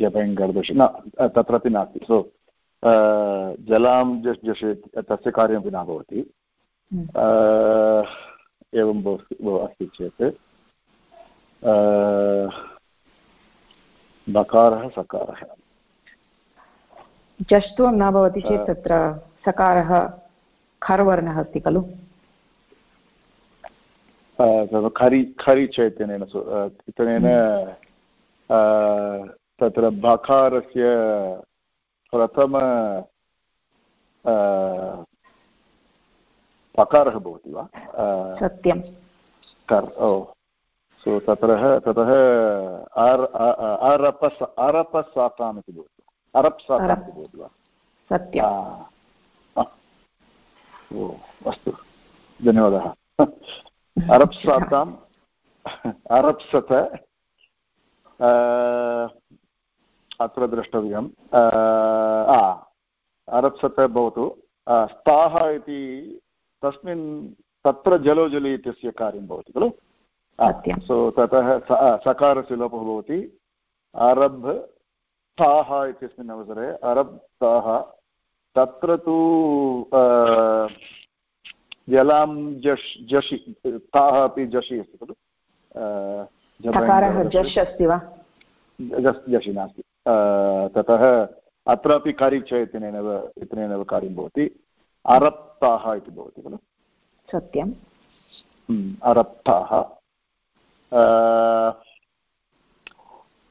जपङ्गर्दश न तत्रापि नास्ति। सो जलां जस् जशेत् तस्य कार्यमपि न भवति। एवं अस्ति चेत् बकारः सकारः जष्ट्वं न भवति चेत् तत्र सकारः खर्वर्णः अस्ति खलु खरि खरि च इत्यनेन इत्यनेन तत्र बकारस्य प्रथम पकारः भवति वा? सत्यं कर् ओ। सो तत्र ततः आर् आरपस् आरपसाताम् इति भवति अरप्साताम् इति भवति वा? सत्यम्। ओ अस्तु। धन्यवादः। अरप्साताम् अरप्सत अत्र द्रष्टव्यम्। अरप्सत भवतु। स्ताः इति तस्मिन् तत्र जलो जलि इत्यस्य कार्यं भवति खलु? सो ततः सकारस्य लोपः भवति। आरब्ध ताः इत्यस्मिन् अवसरे अरब्धाः तत्र तु जलां जश् जषि ताः अपि जषि अस्ति खलु? जश्। अस्ति वा? जषि नास्ति। ततः अत्रापि कारिच इत्यनेनैव इत्यनेनैव कार्यं भवति। अरप्ताः इति भवति खलु? सत्यम्। हम्म, अरप्ताः।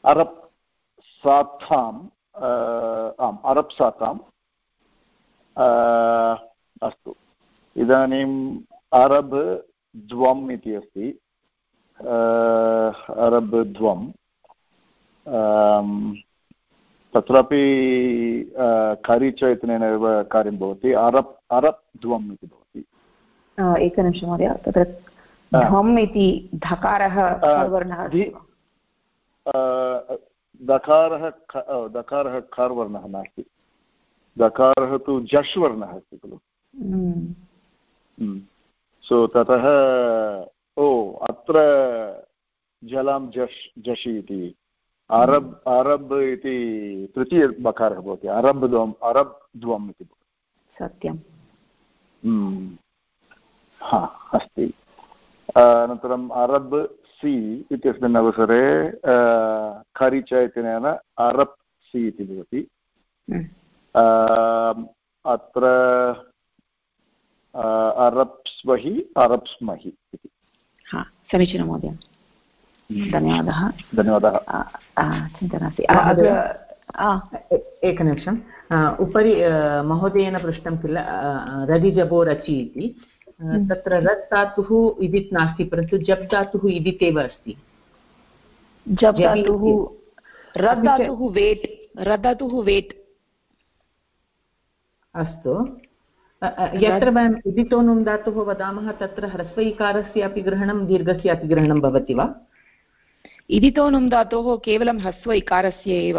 अरप् सात्थाम् आम् अरप् साताम् अस्तु। इदानीम् अरब् द्वम् इति अस्ति। अरब् द्वम् तत्रापि खरीच इत्यनेन एव कार्यं भवति। अरप् अरप् द्वम् इति भवति। एकनिमिषं महोदय। तत्र ध्वम् इति धकारः वर्णः दकारः दकारः खर् वर्णः नास्ति। दकारः तु जश् वर्णः अस्ति खलु। सो ततः ओ अत्र जलं जश् जषि इति अरब् अरब् इति तृतीयबकारः भवति अरब् द्वम् अरब् द्वम् इति सत्यं हा अस्ति। अनन्तरम् अरब् सि इत्यस्मिन् अवसरे खरिच इत्यनेन अरप् सि इति भवति। अत्र अरप्स्वहि अरप्स्महि इति। समीचीनं महोदय। हम्म। धन्यवादः। धन्यवादः। चिन्ता नास्ति। एकनिमिषम्। उपरि महोदयेन पृष्टं किल रदिजबो रचि इति। हम्म। तत्र रत् धातुः इदित् नास्ति परन्तु जप् धातुः इदित् एव अस्ति। जप् धातुः रद् धातुः वेट् रद् धातुः वेट् अस्तु। यत्र वयम् इदितोनुं धातुः वदामः तत्र ह्रस्वैकारस्य अपि ग्रहणं दीर्घस्य अपि ग्रहणं भवति वा? इदितोनुं धातोः केवलं ह्रस्व इकारस्य एव।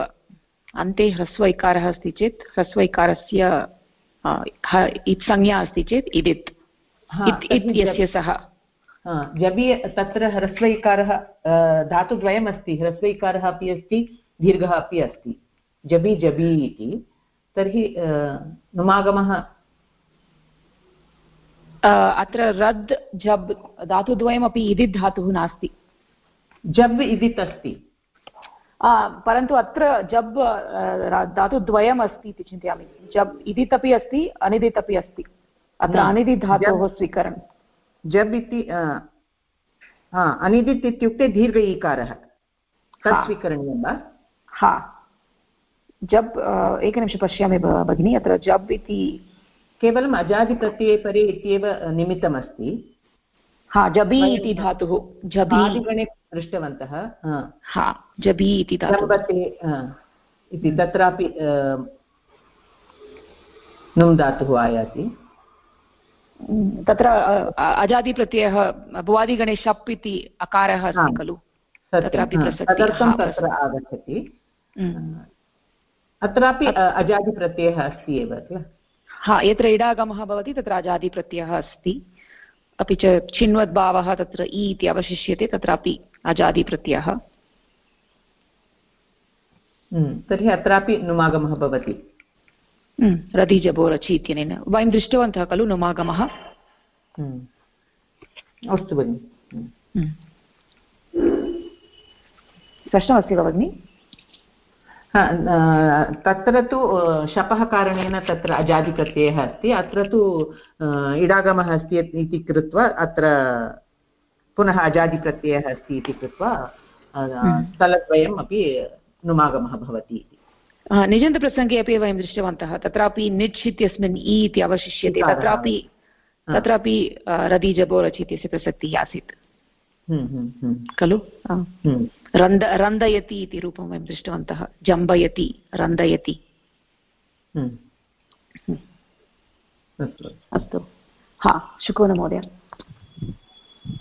अन्ते ह्रस्व इकारः अस्ति चेत् ह्रस्व इकारस्य संज्ञा अस्ति चेत् इदित्। इत्यस्य सः। जबि तत्र ह्रस्वैकारः धातुद्वयमस्ति ह्रस्वैकारः अपि अस्ति दीर्घः अपि अस्ति। जबि जबि इति। तर्हि नुमागमः? अत्र रद् जब् धातुद्वयमपि इदित् धातुः नास्ति। जब् इदित् अस्ति परन्तु अत्र जब् धातुद्वयम् अस्ति इति चिन्तयामि। जब् इदित् अपि अस्ति अनिदित् अपि अस्ति। अत्र अनिदि धातोः स्वीकरणं। जब् इति अनिदित् इत्युक्ते दीर्घ ईकारः। तत् स्वीकरणीयं वा? हा। जब् एकनिमिषं पश्यामि भगिनि अत्र जब् इति केवलम् अजादिप्रत्यये परे इत्येव निमित्तमस्ति। हा जबि इति धातुः जबि। दृष्टवन्तः। हा जबि इति इति तत्रापि नुम् धातुः आयाति। तत्र अजादिप्रत्ययः भुवादिगणे शप् इति अकारः अस्ति खलु? तत्रापि तदर्थं तत्र आगच्छति। अत्रापि अजादिप्रत्ययः अस्ति एव किल? हा यत्र इडागमः भवति तत्र अजादिप्रत्ययः अस्ति। अपि च छिन्वद्भावः तत्र इ इति अवशिष्यते तत्रापि अजादिप्रत्ययः तर्हि अत्रापि नुमागमः भवति। रतिजबो इत्यनेन वयं दृष्टवन्तः खलु नुमागमः। अस्तु भगिनि। प्रश्नमस्ति वा भगिनि? तत्र तु शपः कारणेन तत्र अजादिप्रत्ययः अस्ति। अत्र तु इडागमः अस्ति इति कृत्वा अत्र पुनः अजादिप्रत्ययः अस्ति इति कृत्वा स्थलद्वयम् अपि नुमागमः भवति इति। निजन्तप्रसङ्गे अपि वयं दृष्टवन्तः तत्रापि निच् इत्यस्मिन् इ इति अवशिष्यते तत्रापि तत्रापि रदीजबोरच् इत्यस्य प्रसक्तिः आसीत्। हम्म, हम्म, हम्म। खलु? रन्द रन्दयति इति रूपं वयं दृष्टवन्तः जम्बयति रन्दयति। अस्तु हा शुकोन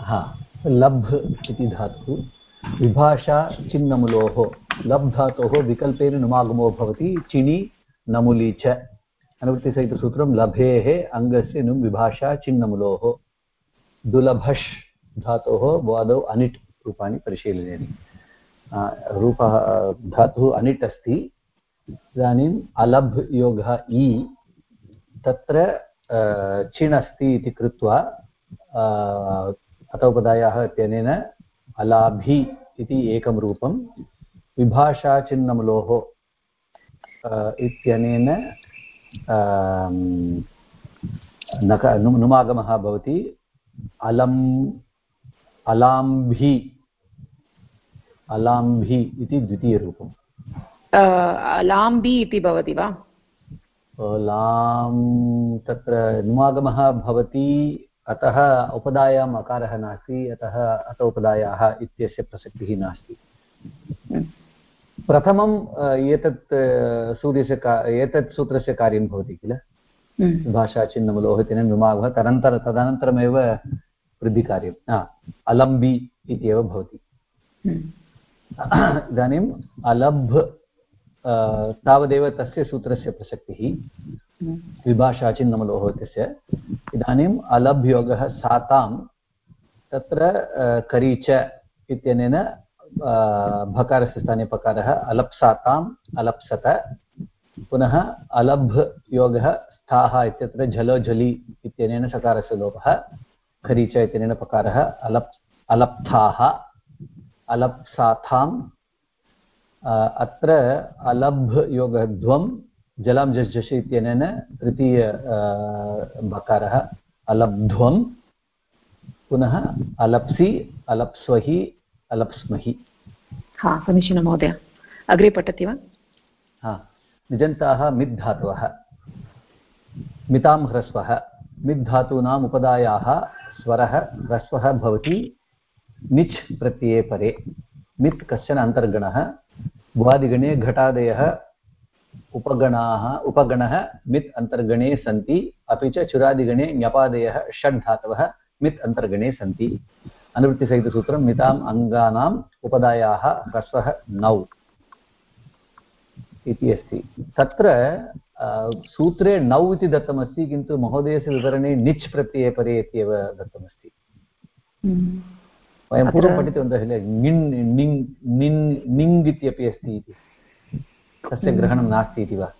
हा लभ् इति धातुः। विभाषा चिन्नमुलोः। लब् धातोः विकल्पेन नुमागमो भवति। चिणि, नमुली च। अनुवृत्तिसहितसूत्रं लभेः अङ्गस्य नुम् विभाषा चिन्नमुलोः। दुलभष् धातोः वादौ अनिट् रूपाणि परिशीलनीयानि रूपः, धातुः अनिट् अस्ति। इदानीम् अलभ् योगः इ तत्र चिण् अस्ति इति कृत्वा अतोपदायाः इत्यनेन अलाभि इति एकं रूपं विभाषाचिन्नमुलोः इत्यनेन नक नुमागमः भवति। अलम् अलाम्भि अलाम्भि इति द्वितीयरूपम्। लाम्बि इति भवति वा? लां तत्र नुमागमः भवति। अतः उपदायाम् अकारः नास्ति अतः अत उपदायाः इत्यस्य प्रसक्तिः नास्ति। प्रथमम् एतत् सूर्यस्य का एतत् सूत्रस्य कार्यं भवति किल हम्म। भाषाचिह्नमलोहितेन विमागः तदनन्तर तदनन्तरमेव वृद्धिकार्यं अलम्बि इत्येव भवति। इदानीम् अलभ् तावदेव तस्य सूत्रस्य प्रसक्तिः। विभाषाचिन्नमलोः इत्यस्य इदानीम् अलभ्योगः सातां तत्र करीच इत्यनेन भकारस्य स्थाने पकारः अलप्साताम् अलप्सत पुनः अलभ् योगः स्थाः इत्यत्र झलो झलि इत्यनेन सकारस्य लोपः। खरीच इत्यनेन पकारः अलप्, अलप्थाः अलप्साथाम् अत्र अलभ् योगः ध्वं जलं झषि इत्यनेन तृतीय बकारः अलब्ध्वं पुनः अलप्सि अलप्स्वहि अलप्स्महि। हा समीचीनं महोदय। अग्रे पठति वा? हा। निजन्ताः मिद्धातवः मितां ह्रस्वः। मिद्धातूनाम् उपदायाः स्वरः ह्रस्वः भवति निच् प्रत्यये परे। मित् कश्चन अन्तर्गणः। भुवादिगणे घटादयः उपगणाः उपगणः मित् अन्तर्गणे सन्ति अपि च चुरादिगणे ञपादयः षड् धातवः मित् अन्तर्गणे सन्ति। अनुवृत्तिसहितसूत्रं मिताम् अङ्गानाम् उपदायाः ह्रस्वः नौ इति अस्ति। तत्र सूत्रे नौ इति दत्तमस्ति किन्तु महोदयस्य विवरणे निच् प्रत्यये परे इत्येव दत्तमस्ति। हम्म। वयं पूर्वं पठितवन्तः किल ङिन् णिङ् निङ् इत्यपि अस्ति इति। तस्य हम्म। ग्रहणं नास्ति इति वा?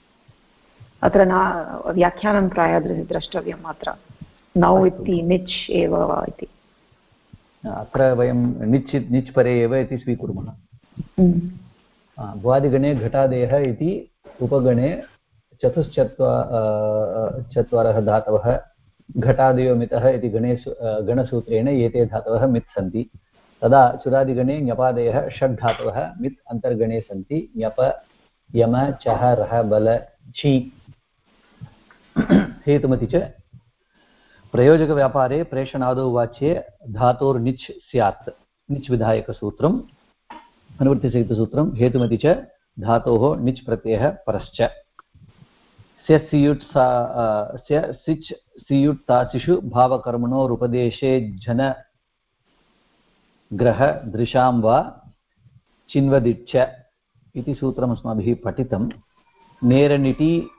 अत्र न व्याख्यानं प्रायः द्रष्टव्यम् अत्र. नौ इति निच् एव वा इति अत्र वयं निच् निच् परे एव इति स्वीकुर्मः. हम्म। भुवादिगणे घटादयः इति उपगणे चतुश्चत्वा चत्वारः धातवः घटादयो मितः इति गणेषु गणसूत्रेण एते धातवः मित् सन्ति. तदा चुरादिगणे ञपादयः षड् धातवः मित् अन्तर्गणे सन्ति. ञप यम चह रः बल छी। हेतुमति च प्रयोजकव्यापारे प्रेषणादौ वाच्ये धातोर्निच् स्यात्। निच् विधायकसूत्रम् अनुवृत्तिसहितसूत्रं हेतुमति च धातोः निच् प्रत्ययः परश्च। स्य सियुट् सा स्य, सिच् सियुट् तासिषु भावकर्मणोरुपदेशे जन ग्रह दृशां वा चिन्वदिच्च इति सूत्रम् अस्माभिः पठितं नेरनिटि,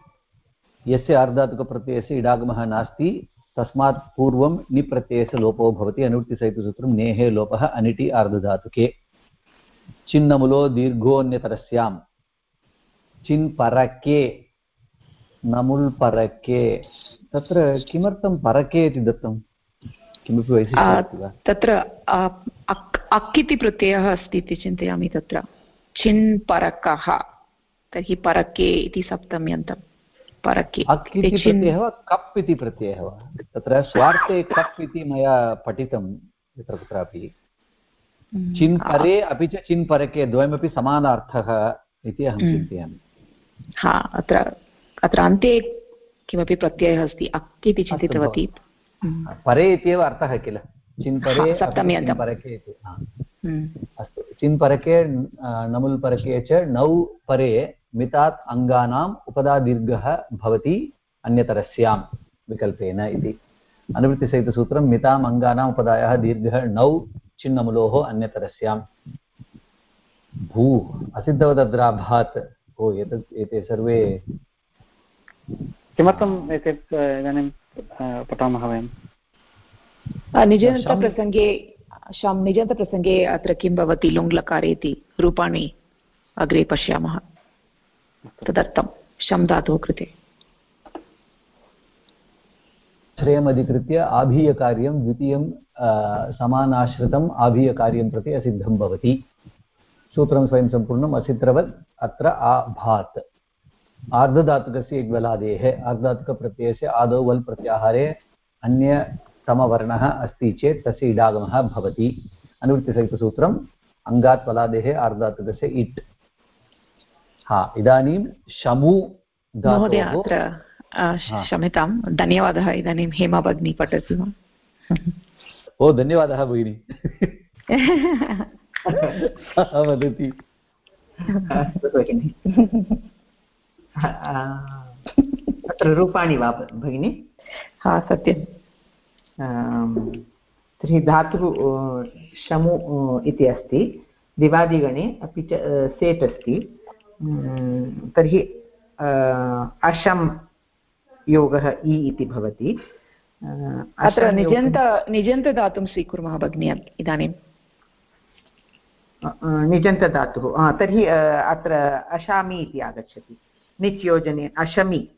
यस्य अर्धातुकप्रत्ययस्य इडागमः नास्ति, तस्मात् पूर्वं निप्रत्ययस्य लोपो भवति। अनुवृत्तिसहितसूत्रं नेहे लोपः, अनिटि आर्धधातुके। चिन्नमुलो दीर्घोऽन्यतरस्यां चिन् परके नमुल् परके तत्र किमर्थं परके इति दत्तं? किमपि वैशिष्ट्यं वा? तत्र अक् इति प्रत्ययः अस्ति इति चिन्तयामि तत्र। चिन् परकः तर्हि परके। इति सप्तम्यन्तम् परके प्रत्ययः वा? कप् इति प्रत्ययः वा? तत्र स्वार्थे कप् इति मया पठितं यत्र कुत्रापि। चिन्परे अपि च चिन्परके द्वयमपि समानार्थः इति अहं चिन्तयामि। हा अत्र अत्र अन्ते किमपि प्रत्ययः अस्ति? अक् इति चिन्तितवती। परे इत्येव अर्थः किल? चिन्परे सप्तम्यन्तपरके इति अस्तु चिन्परके नमुल्परके च नौ परे मितात् अङ्गानाम् उपदादीर्घः भवति अन्यतरस्यां विकल्पेन इति। अनुवृत्तिसहितसूत्रं मिताम् अङ्गानाम् उपदायः दीर्घः नौ चिन्नमुलोः अन्यतरस्यां। भू असिद्धवदद्राभात्। ओ एतत् एते सर्वे किमर्थम् एतत् इदानीं पठामः वयं निजन्तप्रसङ्गे शं निजन्तप्रसङ्गे अत्र किं भवति लुङ्लकारे इति रूपाणि अग्रे पश्यामः तदर्थं शं धातोः कृते श्रेयमधिकृत्य आभीयकार्यं द्वितीयं समानाश्रितम् आभीयकार्यं प्रति असिद्धं भवति सूत्रं स्वयं सम्पूर्णम् असित्रवत् अत्र आभात् आर्धधातुकस्य इग्वलादेः आर्धधातुकप्रत्ययस्य आदौ वल् प्रत्याहारे अन्यतमवर्णः अस्ति चेत् तस्य इडागमः भवति। अनुवृत्तिसहितसूत्रम् अङ्गात् वलादेः आर्धधातुकस्य इट्। हा इदानीं शमु महोदय अत्र क्षम्यतां धन्यवादः इदानीं हेमा भगिनी पठतु। ओ धन्यवादः भगिनी। वदति। अत्र रूपाणि वा भगिनि? हा सत्यं तर्हि धातुः शमु इति अस्ति। दिवादिगणे अपि च सेट् अस्ति। तर्हि अशं योगः इ इति भवति। अत्र निजन्त निजन्तदातुं स्वीकुर्मः भगिनी इदानीं। निजन्तधातुः तर्हि अत्र अशामि इति आगच्छति। निच् योजने अशमि।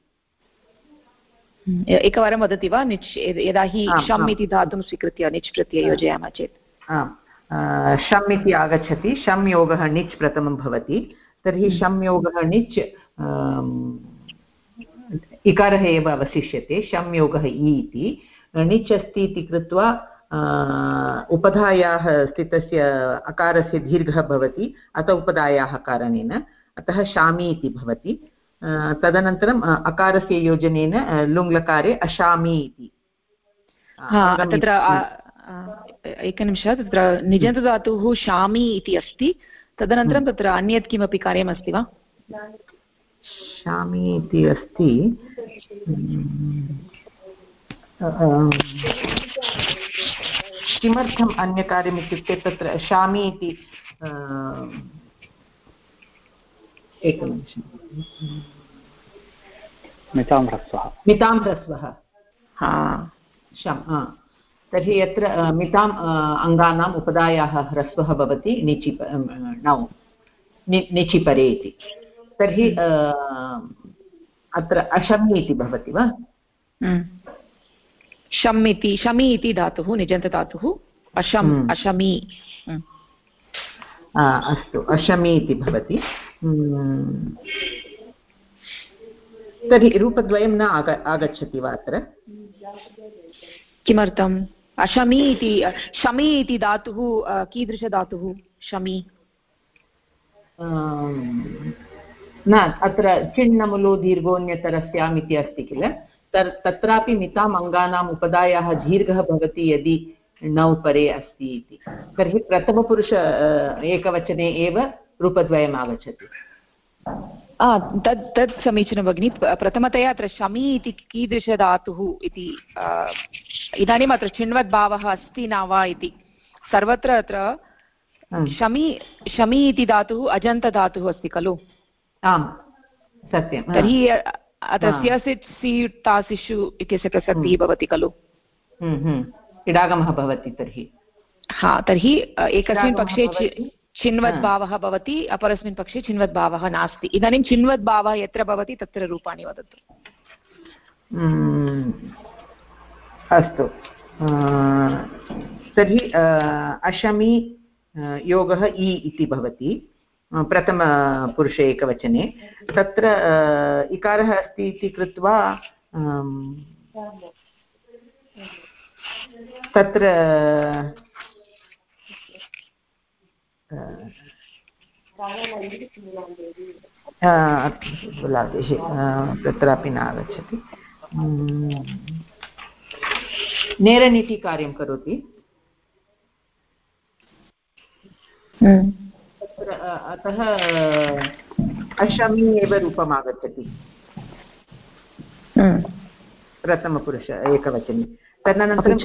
एकवारं वदति वा निच् यदा हि शम् इति धातुं स्वीकृत्य निच् प्रत्यय योजयामः चेत्। आम्। शम् इति आगच्छति शं योगः निच् प्रथमं भवति तर्हि। शं योगः निच् इकारः एव अवशिष्यते शं योगः इ इति। णिच् अस्ति इति कृत्वा उपधायाः स्थितस्य अकारस्य दीर्घः भवति अत उपधायाः कारणेन अतः शामि इति भवति। तदनन्तरम् अकारस्य योजनेन लुङ्लकारे अशामि इति तत्र एकनिमिषः तत्र निजन्तधातुः शामि इति अस्ति तदनन्तरं। तत्र अन्यत् किमपि कार्यमस्ति वा शामि इति अस्ति किमर्थम् अन्यकार्यम् इत्युक्ते तत्र शामि इति एकनिमिषं मितां ह्रस्वः। मितां ह्रस्वः। हा। शम् तर्हि यत्र मिताम् अङ्गानाम् उपदायाः ह्रस्वः भवति निचि नौ नि निचिपरे इति। तर्हि अत्र अशमि इति भवति वा? शम् इति शमि इति धातुः निजन्तधातुः अशम् अशमि। अस्तु अशमि इति भवति। तर्हि रूपद्वयं न आग आगच्छति वा अत्र? किमर्थम्? अशमि इति शमि इति धातुः कीदृशधातुः? शमि। न अत्र चिन्नमुलो दीर्घोऽन्यतरस्याम् इति अस्ति किल? तर् तत्रापि मिताम् अङ्गानाम् उपदायाः दीर्घः भवति यदि नौ परे अस्ति इति। तर्हि प्रथमपुरुष एकवचने एव रूपद्वयम् आगच्छति तत् तत् समीचीनं भगिनि प्रथमतया अत्र शमि इति कीदृशधातुः इति इदानीम् अत्र चिण्वद्भावः अस्ति न वा इति। सर्वत्र अत्र शमि शमि इति धातुः अजन्तधातुः अस्ति खलु? आम् सत्यं तर्हि अत्र स्यसिट् तासिषु इत्यस्य प्रसक्तिः भवति खलु? इडागमः भवति तर्हि। हा तर्हि एकस्मिन् पक्षे चिन्वद्भावः भवति अपरस्मिन् पक्षे चिन्वद्भावः नास्ति। इदानीं चिन्वद्भावः यत्र भवति तत्र रूपाणि वदतु। अस्तु। तर्हि अशमि योगः इ इति भवति प्रथमपुरुषे एकवचने। तत्र इकारः अस्ति इति कृत्वा तत्र तत्रापि न आगच्छति। नेरनीति कार्यं करोति। अतः अशमी एव रूपम् आगच्छति प्रथमपुरुष एकवचने। तदनन्तरं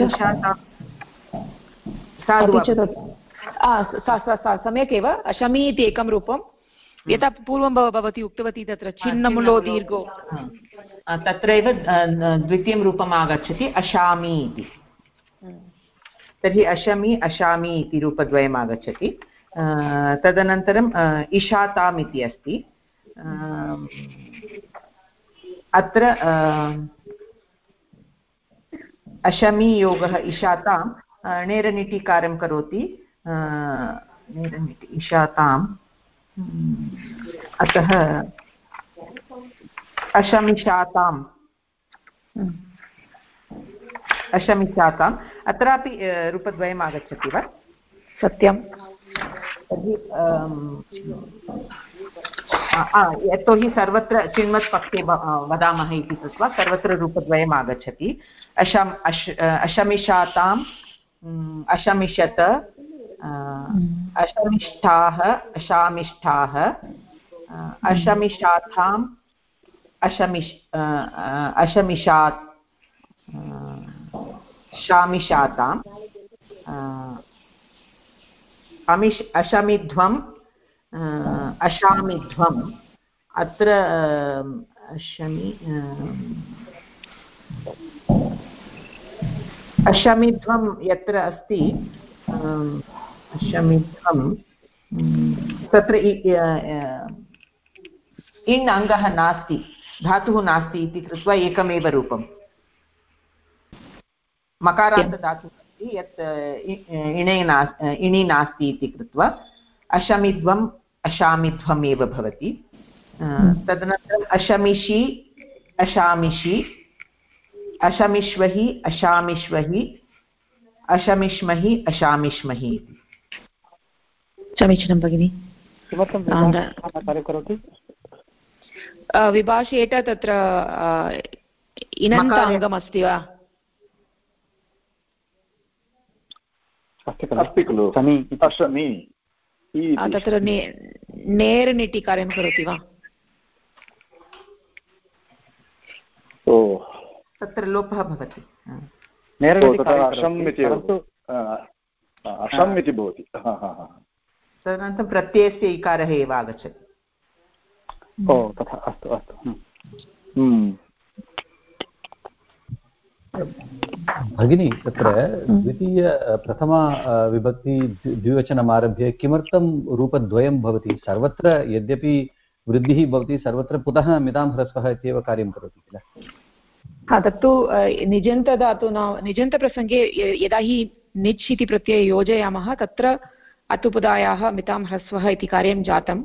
सम्यक् एव अशमी इति एकं रूपं। यथा पूर्वं भवती उक्तवती तत्र छिन्नमुलो दीर्घो। तत्रैव द्वितीयं रूपम् आगच्छति अशामि इति। तर्हि अशमि अशामि इति रूपद्वयम् आगच्छति। तदनन्तरम् इशाताम् इति अस्ति। अत्र अशमि योगः इशातां नेरनिटिकारं करोति। इशाताम् अतः अशमिशाताम्। अशमिशाताम्। अत्रापि रूपद्वयम् आगच्छति वा? सत्यं तर्हि यतोहि सर्वत्र चिन्मत् पक्षे वदामः इति कृत्वा सर्वत्र रूपद्वयम् आगच्छति। अशम् अश् अशमिषाताम् अशमिषत अशमिष्ठाः अशामिष्ठाः अशमिषाथाम् अशमिष् अशमिषात् शामिषाताम् अमिष् अशमिध्वम् अशामिध्वम् अत्र अशमि अशमिध्वं यत्र अस्ति अशमिध्वं तत्र इण् अङ्गः नास्ति, धातुः नास्ति इति कृत्वा एकमेव रूपम्। मकारान्तधातुः अस्ति यत् इणे नास् इणि नास्ति इति कृत्वा अशमिध्वम् भवति। तदनन्तरम् अशमिषि, अशामिषि, अशमिष्वहि, अशामिष्वहि, अशमिष्महि, अशामिष्महि समीचीनं भगिनि। किमर्थं करोति? विभाषेट तत्र इनन्त अङ्गमस्ति वा? अस्ति खलु। अशमि तत्र नेर् निटि कार्यं करोति वा? तत्र लोपः भवति। अशम् इति भवति। तदनन्तरं प्रत्ययस्य इकारः एव आगच्छति। ओ तथा अस्तु अस्तु भगिनी तत्र द्वितीय प्रथमा विभक्ति द्विवचनमारभ्य किमर्थं रूपद्वयं भवति? सर्वत्र यद्यपि वृद्धिः भवति सर्वत्र पुनः मितां ह्रस्वः इत्येव कार्यं करोति किल? हा तत्तु निजन्तधातूना निजन्तप्रसङ्गे यदा हि निच् इति प्रत्यये योजयामः तत्र अतुपदायाः मितां ह्रस्वः इति कार्यं जातं।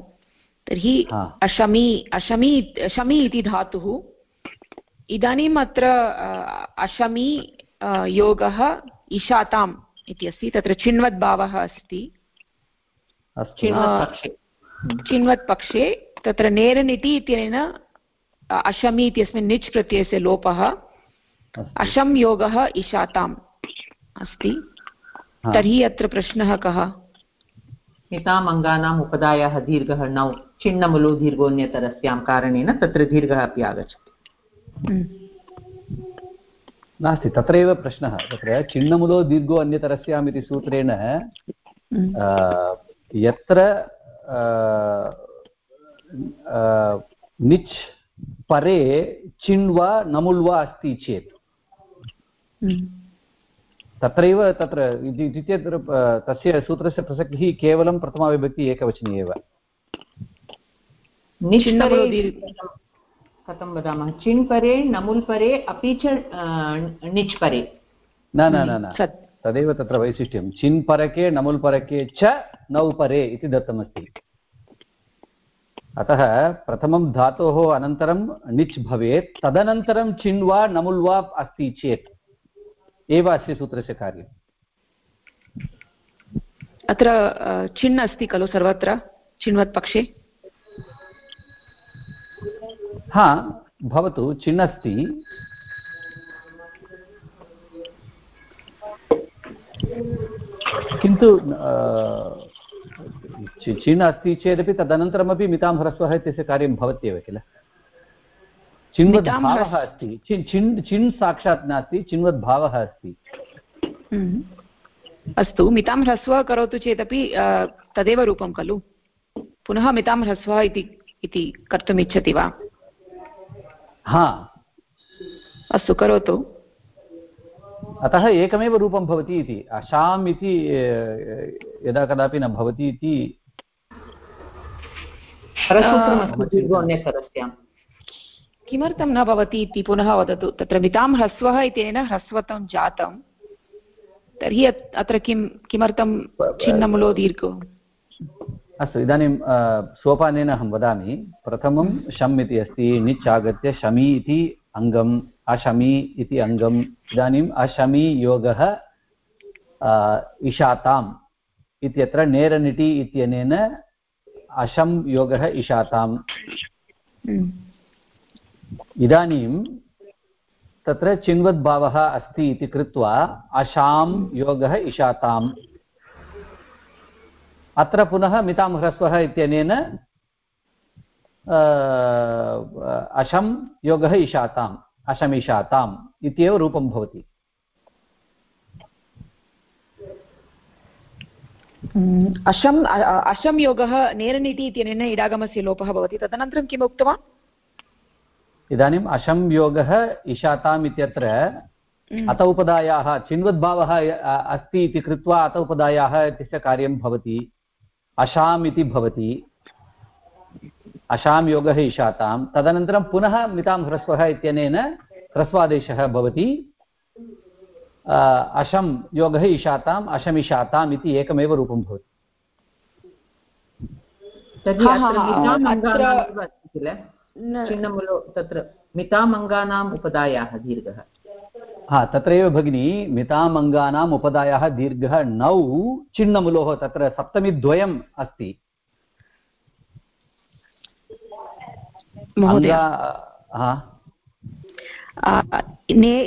तर्हि अशमी अशमी शमी इति धातुः। इदानीम् अत्र अशमी योगः इशाताम् इति अस्ति। तत्र चिण्वद्भावः अस्ति। चिण्वत् पक्षे। तत्र नेरनिति इत्यनेन अशमि इत्यस्मिन् निच् प्रत्ययस्य लोपः। अशं योगः इशाताम् अस्ति। तर्हि अत्र प्रश्नः कः? एताम् अङ्गानाम् उपदायाः दीर्घः नौ चिन्नमुलो दीर्घोऽन्यतरस्यां कारणेन तत्र दीर्घः अपि आगच्छति हम्म। नास्ति तत्रैव प्रश्नः तत्र चिन्नमुलो दीर्घो अन्यतरस्याम् इति सूत्रेण हम्म। यत्र निच् परे चिन् वा नमुल् वा अस्ति चेत् हम्म। तत्रैव तत्र इति चेत् तस्य सूत्रस्य प्रसक्तिः केवलं प्रथमाविभक्ति एकवचने एव। कथं वदामः? चिन् परे नमुल् परे अपि च निच् परे न न न न। तदेव तत्र वैशिष्ट्यं। चिन् परके नमुल् परके च नौ परे इति दत्तमस्ति। अतः प्रथमं धातोः अनन्तरं निच् भवेत् तदनन्तरं चिन् वा नमुल् वा अस्ति चेत्। एव अस्य सूत्रस्य कार्यम् अत्र चिन् अस्ति खलु सर्वत्र? चिन्वत्पक्षे? हा भवतु चिन् अस्ति किन्तु चिन् अस्ति चेदपि तदनन्तरमपि मितां ह्रस्वः इत्यस्य कार्यं भवत्येव किल? चिन्वद्भावः अस्ति। चिन् चिन् चिन् साक्षात् नास्ति चिन्वद्भावः अस्ति। हम्म। अस्तु मितां ह्रस्वः करोतु चेदपि तदेव रूपं खलु। पुनः मितां ह्रस्वः इति कर्तुम् इच्छति वा? हा। अस्तु करोतु। अतः एकमेव रूपं भवति इति। अशाम् इति यदा कदापि न भवति इति। किमर्थं न भवति इति पुनः वदतु। तत्र मितां ह्रस्वः इत्यनेन ह्रस्वतं जातं। तर्हि अत्र किं किमर्थं छिन्नमुलो दीर्घो? अस्तु इदानीं सोपानेन अहं वदामि। प्रथमं शम् इति अस्ति णिच् आगत्य शमी इति अङ्गम् अशमी इति अङ्गम्। इदानीम् अशमी योगः इशाताम् इत्यत्र नेरनिटि इत्यनेन अशं योगः इशाताम्। इदानीं तत्र चिन्वद्भावः अस्ति इति कृत्वा अशां योगः इशाताम् अत्र पुनः मितां ह्रस्वः इत्यनेन अशं योगः इशाताम् अशमिशाताम् इत्येव रूपं भवति। अशम् अशं योगः नेरनिति इत्यनेन इडागमस्य लोपः भवति। तदनन्तरं किम् इदानीम् अशं योगः इशाताम् इत्यत्र अत उपदायाः चिन्वद्भावः अस्ति इति कृत्वा अत उपदायाः इत्यस्य कार्यं भवति। अशाम् इति भवति। अशां योगः इशातां तदनन्तरं पुनः मितां ह्रस्वः इत्यनेन ह्रस्वादेशः भवति। अशं योगः इशाताम् अशमिशाताम् इति एकमेव रूपं भवति। तत्र मितामङ्गानाम् उपदायाः दीर्घः। हा तत्रैव भगिनी मितामङ्गानाम् उपदायाः दीर्घः नौ चिन्नमुलोः तत्र सप्तमीद्वयम् अस्ति।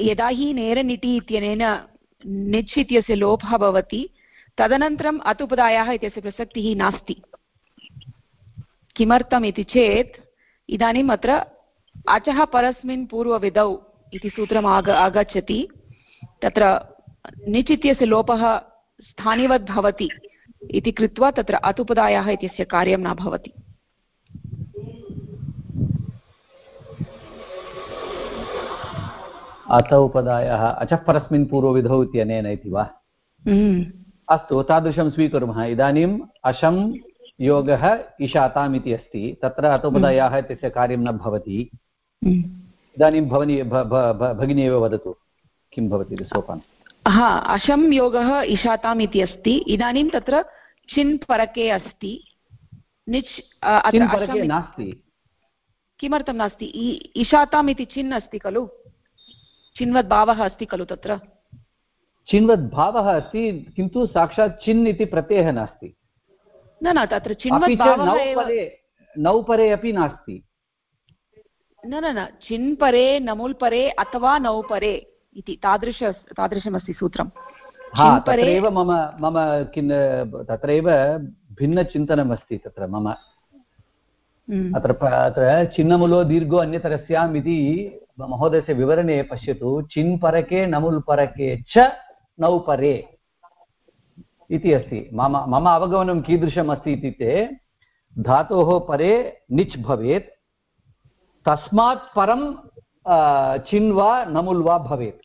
यदा हि नेरनिटि इत्यनेन निच् इत्यस्य लोपः भवति तदनन्तरम् अतुपदायाः इत्यस्य प्रसक्तिः नास्ति। किमर्थम् इति चेत् इदानीम् अत्र अचः परस्मिन् पूर्वविधौ इति सूत्रम् आग आगच्छति। तत्र निच् इत्यस्य लोपः स्थानिवद् भवति इति कृत्वा तत्र अतुपदायाः इत्यस्य कार्यं न भवति। अत उपदायः अचः परस्मिन् पूर्वविधौ इत्यनेन इति वा? हम्म। अस्तु तादृशं स्वीकुर्मः। इदानीम् अशं योगः इशाताम् इति अस्ति। तत्र अतोपदायाः हम्म। इत्यस्य कार्यं न भवति। हम्म। इदानीं भवनी भगिनी एव वदतु। किं भवति इति सोपान्? हा अशं योगः इशाताम् इति अस्ति। इदानीं तत्र चिन् परके अस्ति। निच् नास्ति। किमर्थं नास्ति? इशाताम् इति चिन् अस्ति खलु? चिन्वद्भावः अस्ति खलु तत्र? चिन्वद्भावः अस्ति किन्तु साक्षात् चिन् इति प्रत्ययः नास्ति। न न तत्र नौपरे अपि नास्ति। न न न चिन्परे नमुल्परे अथवा नौपरे इति तादृश तादृशमस्ति सूत्रं। तत्रैव मम मम किं तत्रैव भिन्नचिन्तनमस्ति तत्र मम। हम्म। अत्र अत्र चिन्नमुलो दीर्घो अन्यतरस्याम् इति महोदयस्य विवरणे पश्यतु। चिन्परके नमुल्परके च नौपरे इति अस्ति। मम मम अवगमनं कीदृशम् अस्ति इत्युक्ते, धातोः परे निच् भवेत्, तस्मात् परं चिन् वा नमुल् वा भवेत्।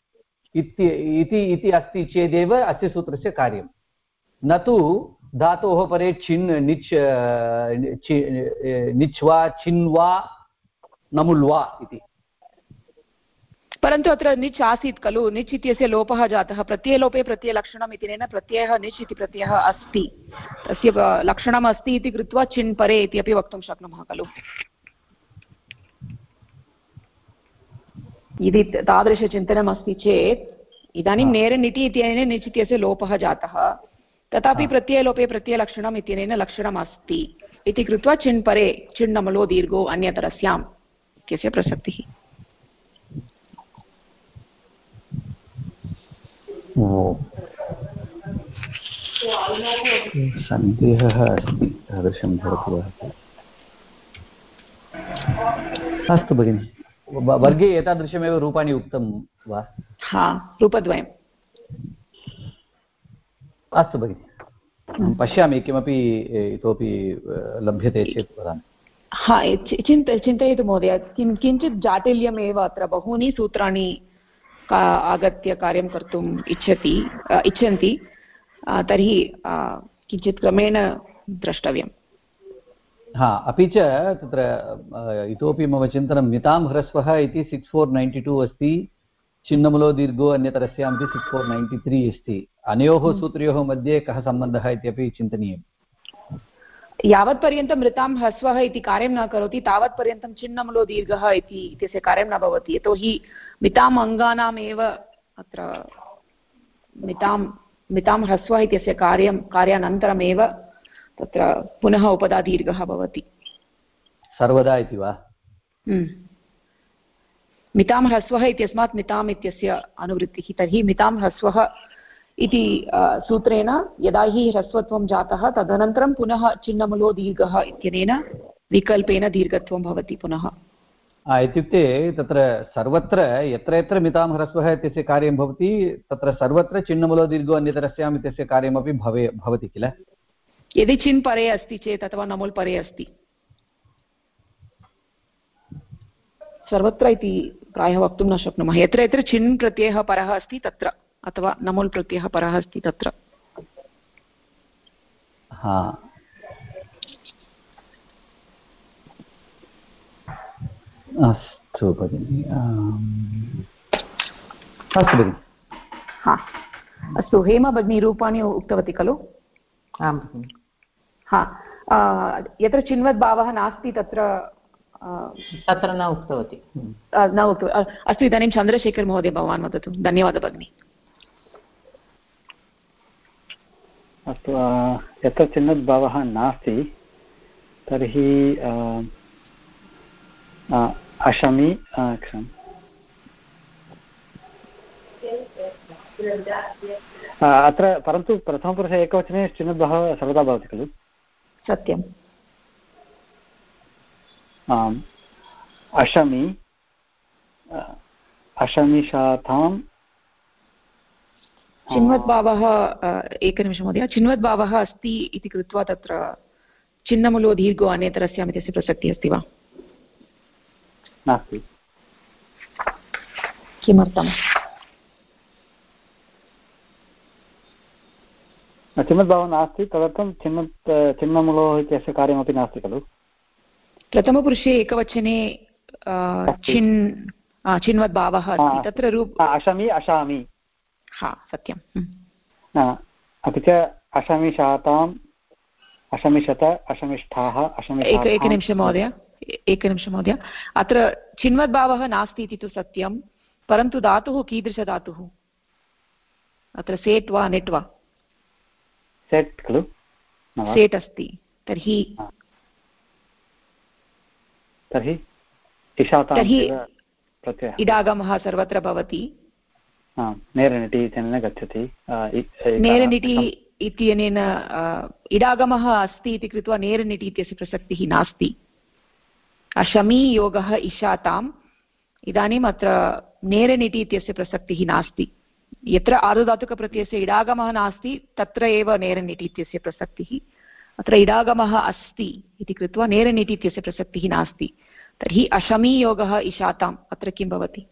इति इति अस्ति चेदेव अस्य सूत्रस्य कार्यं न तु धातोः परे छिन्, निच् निच् वा, छिन् वा, नमुल् वा इति। परन्तु अत्र निच् आसीत् खलु निच् इत्यस्य लोपः जातः। प्रत्ययलोपे प्रत्ययलक्षणम् इत्यनेन प्रत्ययः निच् इति प्रत्ययः अस्ति। तस्य लक्षणम् अस्ति इति कृत्वा चिन् परे इति अपि वक्तुं शक्नुमः खलु। यदि तादृशचिन्तनम् अस्ति चेत् इदानीं नेरनिटि इत्यनेन निच् इत्यस्य लोपः जातः। तथापि प्रत्ययलोपे प्रत्ययलक्षणम् इत्यनेन लक्षणम् अस्ति। इति कृत्वा चिन् परे चिन्नमलो दीर्घो अन्यतरस्याम् इत्यस्य प्रसक्तिः। सन्देहः अस्ति तादृशं भवति वा अस्तु भगिनि वर्गे एतादृशमेव रूपाणि उक्तं वा? हा रूपद्वयम्। अस्तु भगिनि पश्यामि किमपि इतोपि लभ्यते चेत् वदामि। हा चिन्त चिन्तयतु महोदय किं किञ्चित् जाटिल्यमेव अत्र बहूनि सूत्राणि आगत्य कार्यं कर्तुम् इच्छति इच्छन्ति तर्हि किञ्चित् क्रमेण द्रष्टव्यम्। हा अपि च तत्र इतोपि मम चिन्तनं मितां ह्रस्वः इति सिक्स् फोर् नैन्टि टु अस्ति चिन्नमुलो दीर्घो अन्यतरस्याम् इति सिक्स् फोर् नैन्टि त्री अस्ति। अनयोः हम्म। सूत्रयोः मध्ये कः सम्बन्धः इत्यपि चिन्तनीयम्। यावत्पर्यन्तं मृतां ह्रस्वः इति कार्यं न करोति तावत्पर्यन्तं चिन्नमुलो दीर्घः इति इत्यस्य कार्यं न भवति। यतोहि मिताम् अङ्गानामेव अत्र मितां मितां ह्रस्वः इत्यस्य कार्यं कार्यानन्तरमेव तत्र पुनः उपदादीर्घः भवति। सर्वदा इति वा? हम्म। मितां ह्रस्वः इत्यस्मात् मिताम् इत्यस्य अनुवृत्तिः। तर्हि मितां ह्रस्वः इति सूत्रेण यदा हि ह्रस्वत्वं जातः तदनन्तरं पुनः चिन्नमलो दीर्घः इत्यनेन विकल्पेन दीर्घत्वं भवति पुनः। इत्युक्ते तत्र सर्वत्र यत्र यत्र मितां ह्रस्वः इत्यस्य कार्यं भवति तत्र सर्वत्र चिन्नमुलो दीर्घो अन्यतरस्याम् इत्यस्य कार्यमपि भवे भवति किल? यदि चिन् परे अस्ति चेत् अथवा नमुल् परे अस्ति। सर्वत्र इति प्रायः वक्तुं न शक्नुमः। यत्र यत्र चिन् प्रत्ययः परः अस्ति तत्र। अथवा नमुल् प्रत्ययः परः अस्ति तत्र। अस्तु भगिनि अस्तु भगिनि। हा। अस्तु हेमा भगिनी रूपाणि उक्तवती खलु? आं भगिनि। हा। यत्र चिन्वद्भावः नास्ति तत्र तत्र न उक्तवती। न उक्तवती अस्तु इदानीं चन्द्रशेखर् महोदय भवान् वदतु। धन्यवादः भगिनि। अस्तु यत्र चिन्वद्भावः नास्ति तर्हि अशमि अत्र परन्तु प्रथमपुरुषे एकवचने चिन्वद्भावः सर्वदा भवति खलु? सत्यम्। आम्। अशमि अशमिशातां चिन्वद्भावः एकनिमिषं महोदय। चिन्वद्भावः अस्ति इति कृत्वा तत्र चिन्नमुलो दीर्घो अन्यतरस्याम् इत्यस्य प्रसक्तिः अस्ति वा? नास्ति। किमर्थम्? चिन्मद्भावः नास्ति। तदर्थं चिन्म चिन्ममुलोः इत्यस्य कार्यमपि नास्ति खलु। प्रथमपुरुषे एकवचने चिन् चिन्वद्भावः अस्ति। तत्र रूप अशमि अशामि। हा सत्यं हम्म। अपि च अशमिशाताम् अशमिशत अशमिष्ठाः एक एकनिमिषं महोदय। एकनिमिषं महोदय। अत्र चिन्वद्भावः नास्ति इति तु सत्यं परन्तु धातुः कीदृशधातुः? अत्र सेट् वा नेट् वा? सेट् खलु? सेट् अस्ति। तर्हि तर्हि तर्हि इडागमः सर्वत्र भवति। नेरनिटि इत्यनेन गच्छति. नेरनिटि इत्यनेन इडागमः अस्ति इति कृत्वा नेरनिटि इत्यस्य प्रसक्तिः नास्ति. अशमी योगः इशाताम्. इदानीम् अत्र नेरनिटि इत्यस्य प्रसक्तिः नास्ति. यत्र आर्धधातुकप्रत्ययस्य इडागमः नास्ति तत्र एव नेरनिटि इत्यस्य प्रसक्तिः. अत्र इडागमः अस्ति इति कृत्वा नेरनिटि इत्यस्य प्रसक्तिः नास्ति. तर्हि अशमीयोगः इशाताम्. अत्र किं भवति?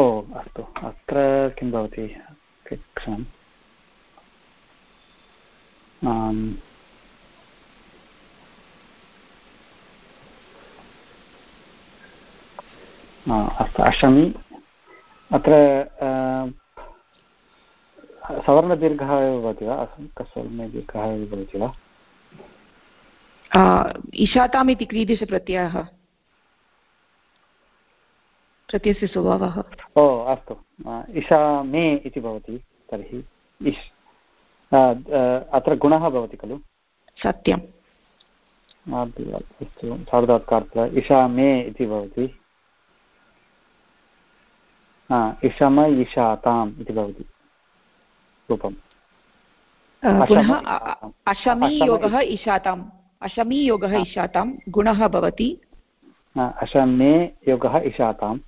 ओ, अस्तु। अत्र किं भवति? क्षणम् अस्तु। अशमि अत्र सवर्णदीर्घः एव भवति वा? सवर्णदीर्घः एव भवति वा? इशाताम् इति क्रीदृशप्रत्ययः प्रत्ययस्य स्वभावः। ओ अस्तु। इशा मे इति भवति तर्हि इष् अत्र गुणः भवति खलु? सत्यम्। अस्तु सार्धात्कार्त्र इषा मे इति भवति। इषम इषाताम् इति भवति। रूपम्। पुनः अशमीयोगः इषाताम् अशमीयोगः इषातां गुणः भवति। अशमे योगः इषाताम्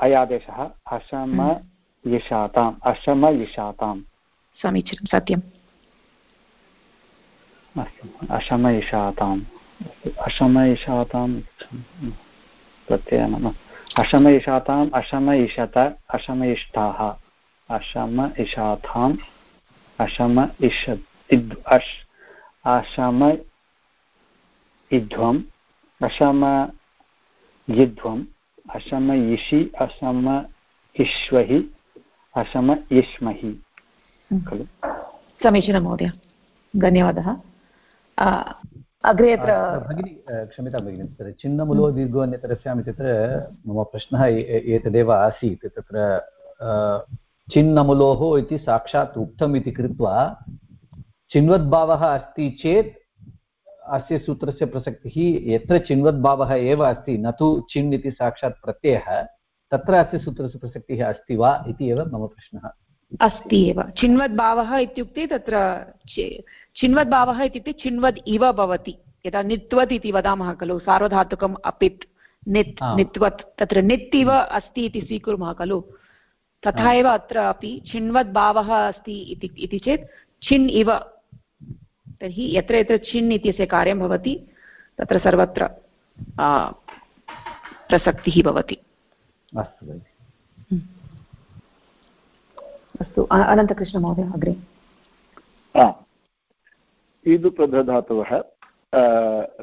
अयादेशः। अशम यशाताम्। अशम यशाताम्। समीचीनं सत्यम्। अस्तु। अशमयशाताम् अशमयशातां प्रत्यय नाम अशमयशाताम् अशमयिषत अशमयिष्ठाः अशम इषाथाम् अशम इष अश् अशम इध्वम्। अशम यिध्वम् अशम इषि अशम इष्वहि अशम इष्महि। खलु? समीचीनं महोदय। धन्यवादः। अग्रे अत्र भगिनि क्षम्यतां भगिनि तत्र चिन्नमुलो दीर्घो अन्यतरस्याम् इत्यत्र मम प्रश्नः एतदेव आसीत्। तत्र चिन्नमुलोः इति साक्षात् उक्तम् इति कृत्वा चिन्वद्भावः अस्ति चेत् अस्य सूत्रस्य प्रसक्तिः यत्र चिन्वद्भावः एव अस्ति न तु चिन् इति साक्षात् प्रत्ययः तत्र अस्य सूत्रस्य प्रसक्तिः अस्ति वा इति एव मम प्रश्नः। अस्ति एव। चिन्वद्भावः इत्युक्ते तत्र चिन्वद्भावः इत्युक्ते चिन्वद् इव भवति। यदा नित्वत् इति वदामः खलु सार्वधातुकम् अपित् नित् नित्वत् तत्र नित् इव अस्ति इति स्वीकुर्मः खलु। तथा एव अत्र अपि चिन्वद्भावः अस्ति इति चेत् छिन् इव तर्हि यत्र यत्र छिन् इत्यस्य कार्यं भवति तत्र सर्वत्र प्रसक्तिः भवति। अस्तु अस्तु अनन्तकृष्णमहोदय अग्रे। ईदुप्रधधातवः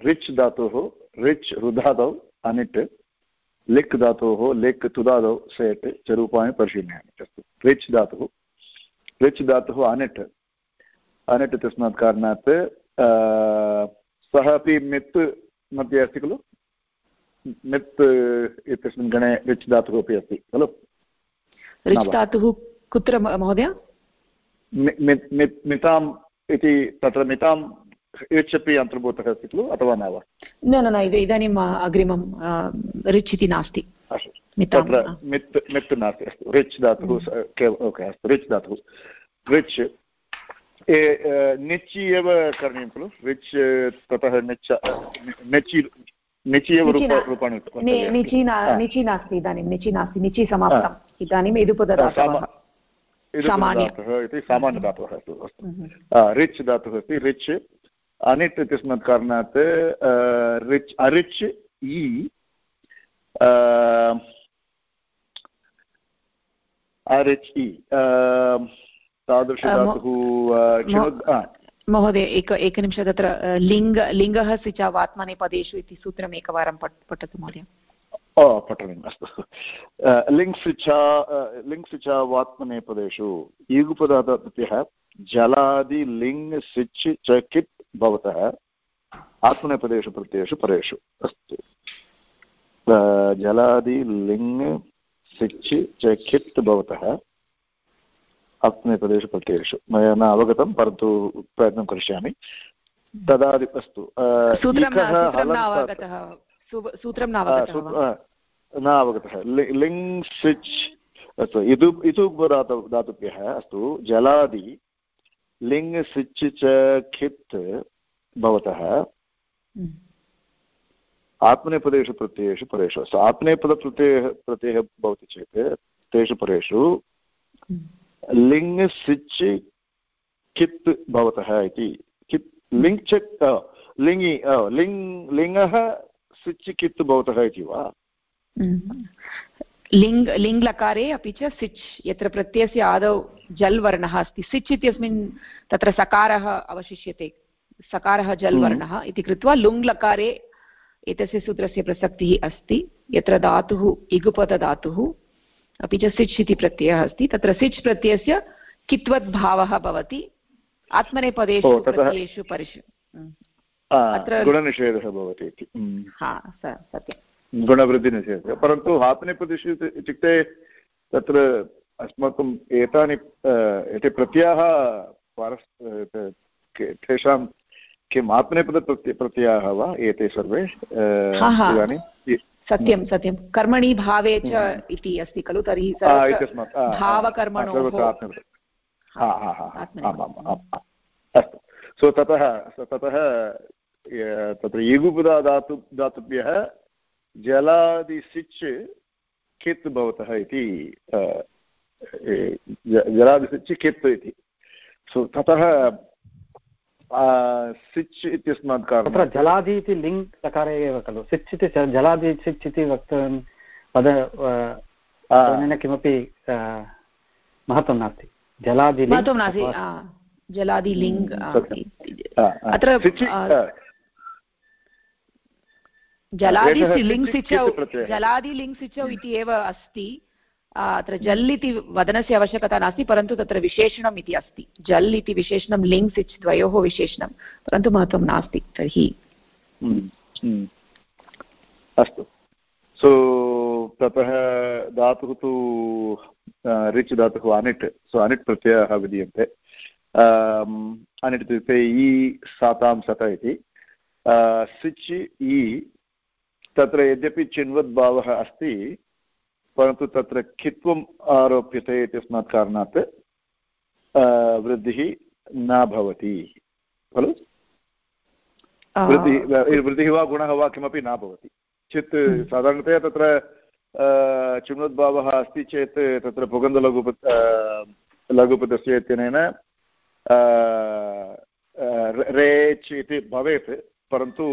रिच् धातुः रिच् रुधादौ अनिट् लिक् धातोः लिक् तुदादौ सेट् च रूपाणि परिशीलयामि। अस्तु। रिच् धातुः रिच् धातुः अनिट् अनिट् तस्मात् कारणात् सः अपि मित् मध्ये अस्ति खलु? मित् इत्यस्मिन् गणे रिच् धातुः अपि अस्ति खलु? रिच् धातुः कुत्र महोदय? मिताम् इति तत्र मितां रिच् अपि अन्तर्भूतः अस्ति खलु अथवा न वा? न न न इदानीम् अग्रिमं रिच् इति नास्ति। तत्र मित् मित् नास्ति। अस्तु रिच् धातुः ओके अस्तु। रिच् धातुः रिच् निचि एव करणीयं खलु? रिच् ततः निच् निचि निचि एव रूपाणि निचि नास्ति इदानीं निचि नास्ति निचि समाप्तम् इदानीम् इदुपदधातवः। धातुः इति सामान्यधातुः अस्तु अस्तु रिच् धातुः अस्ति रिच्। अनिट् इत्यस्मात् कारणात् रिच् अरिच् इ अरिच् इ तादृशधातुः महोदय एक एकनिमिष तत्र लिङ्ग लिङ्गः सिचावात्मनेपदेषु इति सूत्रम् एकवारं पठतु महोदय। पठनीयम् अस्तु। लिङ्सिचा लिङ्सिचा वात्मनेपदेषु ईगुपदातः जलादि लिङ् सिच् च कित् भवतः आत्मनेपदेषु प्रत्ययेषु परेषु। अस्तु। जलादि लिङ् सिच् च खित् भवतः आत्मनेपदेषु प्रत्ययेषु मया न अवगतं परन्तु प्रयत्नं करिष्यामि। तदादि अस्तु न अवगतः। लिङ् सिच् अस्तु इतु इतुग्धातु धातुभ्यः अस्तु जलादि लिङ् सिच् च खित् भवतः। हम्म। आत्मनेपदेषु प्रत्ययेषु परेषु। अस्तु आत्मनेपदप्रत्ययः प्रत्ययः भवति चेत् तेषु परेषु। हम्म। लिङ् सिच् कित् भवतः इति। कित् लिङ् च लिङि लिङ् लिङ्गः सिच् कित् भवतः इति वा? हम्म। लिङ् लिङ् लकारे अपि च सिच् यत्र प्रत्ययस्य आदौ जल् वर्णः अस्ति। सिच् इत्यस्मिन् तत्र सकारः अवशिष्यते। सकारः जल् वर्णः हम्म। इति कृत्वा लुङ् लकारे एतस्य सूत्रस्य प्रसक्तिः अस्ति। यत्र धातुः इगुपदधातुः अपि च सिच् इति प्रत्ययः अस्ति। तत्र सिच् प्रत्ययस्य कित्वद्भावः भवति? आत्मनेपदेषु प्रत्ययेषु परिश अत्र गुणनिषेधः भवति इति। सत्यं गुणवृद्धिनिषेधः। परन्तु आत्मनेपदेषु इत्युक्ते तत्र अस्माकम् एतानि एते प्रत्ययाः पारस् तेषां किम् आत्मनेपदप्रत्य प्रत्ययाः वा? एते सर्वे इदानीं सत्यं सत्यं। कर्मणि भावे च हम्म। इति अस्ति खलु तर्हि भावकर्मणोः। अस्तु। सो ततः ततः तत्र इगुपदा धातु धातुभ्यः जलादिसिच् कित् भवतः इति जलादिसिच् कित् इति। सो ततः सिच् इत्यस्मात् कारणात् तत्र जलादि इति लिङ् लकारे एव खलु सिच् इति जलादि सिच् इति वक्तुं वद किमपि महत्त्वं नास्ति जलादि महत्त्वं नास्ति जलादि लिङ् अत्र जलादि लिङ् सिचौ जलादि लिङ् सिचौ इति एव अस्ति अत्र जल् इति वदनस्य आवश्यकता नास्ति परन्तु तत्र विशेषणम् इति अस्ति। जल् इति विशेषणं लिङ् सिच् द्वयोः विशेषणं परन्तु महत्त्वं नास्ति तर्हि। हम्म, हम्म। अस्तु। सो ततः धातुः तु रिच् धातुः अनिट् सो अनिट् प्रत्ययाः विधीयन्ते। अनिट् इत्युक्ते इ सातां सत इति। सिच् इ तत्र यद्यपि चिन्वद्भावः अस्ति परन्तु तत्र खित्वम् आरोप्यते इत्यस्मात् कारणात् वृद्धिः न भवति खलु? वृद्धिः वृद्धिः वा गुणः वा किमपि न भवति। चेत् हम्म। साधारणतया तत्र चिण्वद्भावः अस्ति चेत् तत्र पुगन्धलघुप लघुपदस्य इत्यनेन रेच् इति भवेत् परन्तु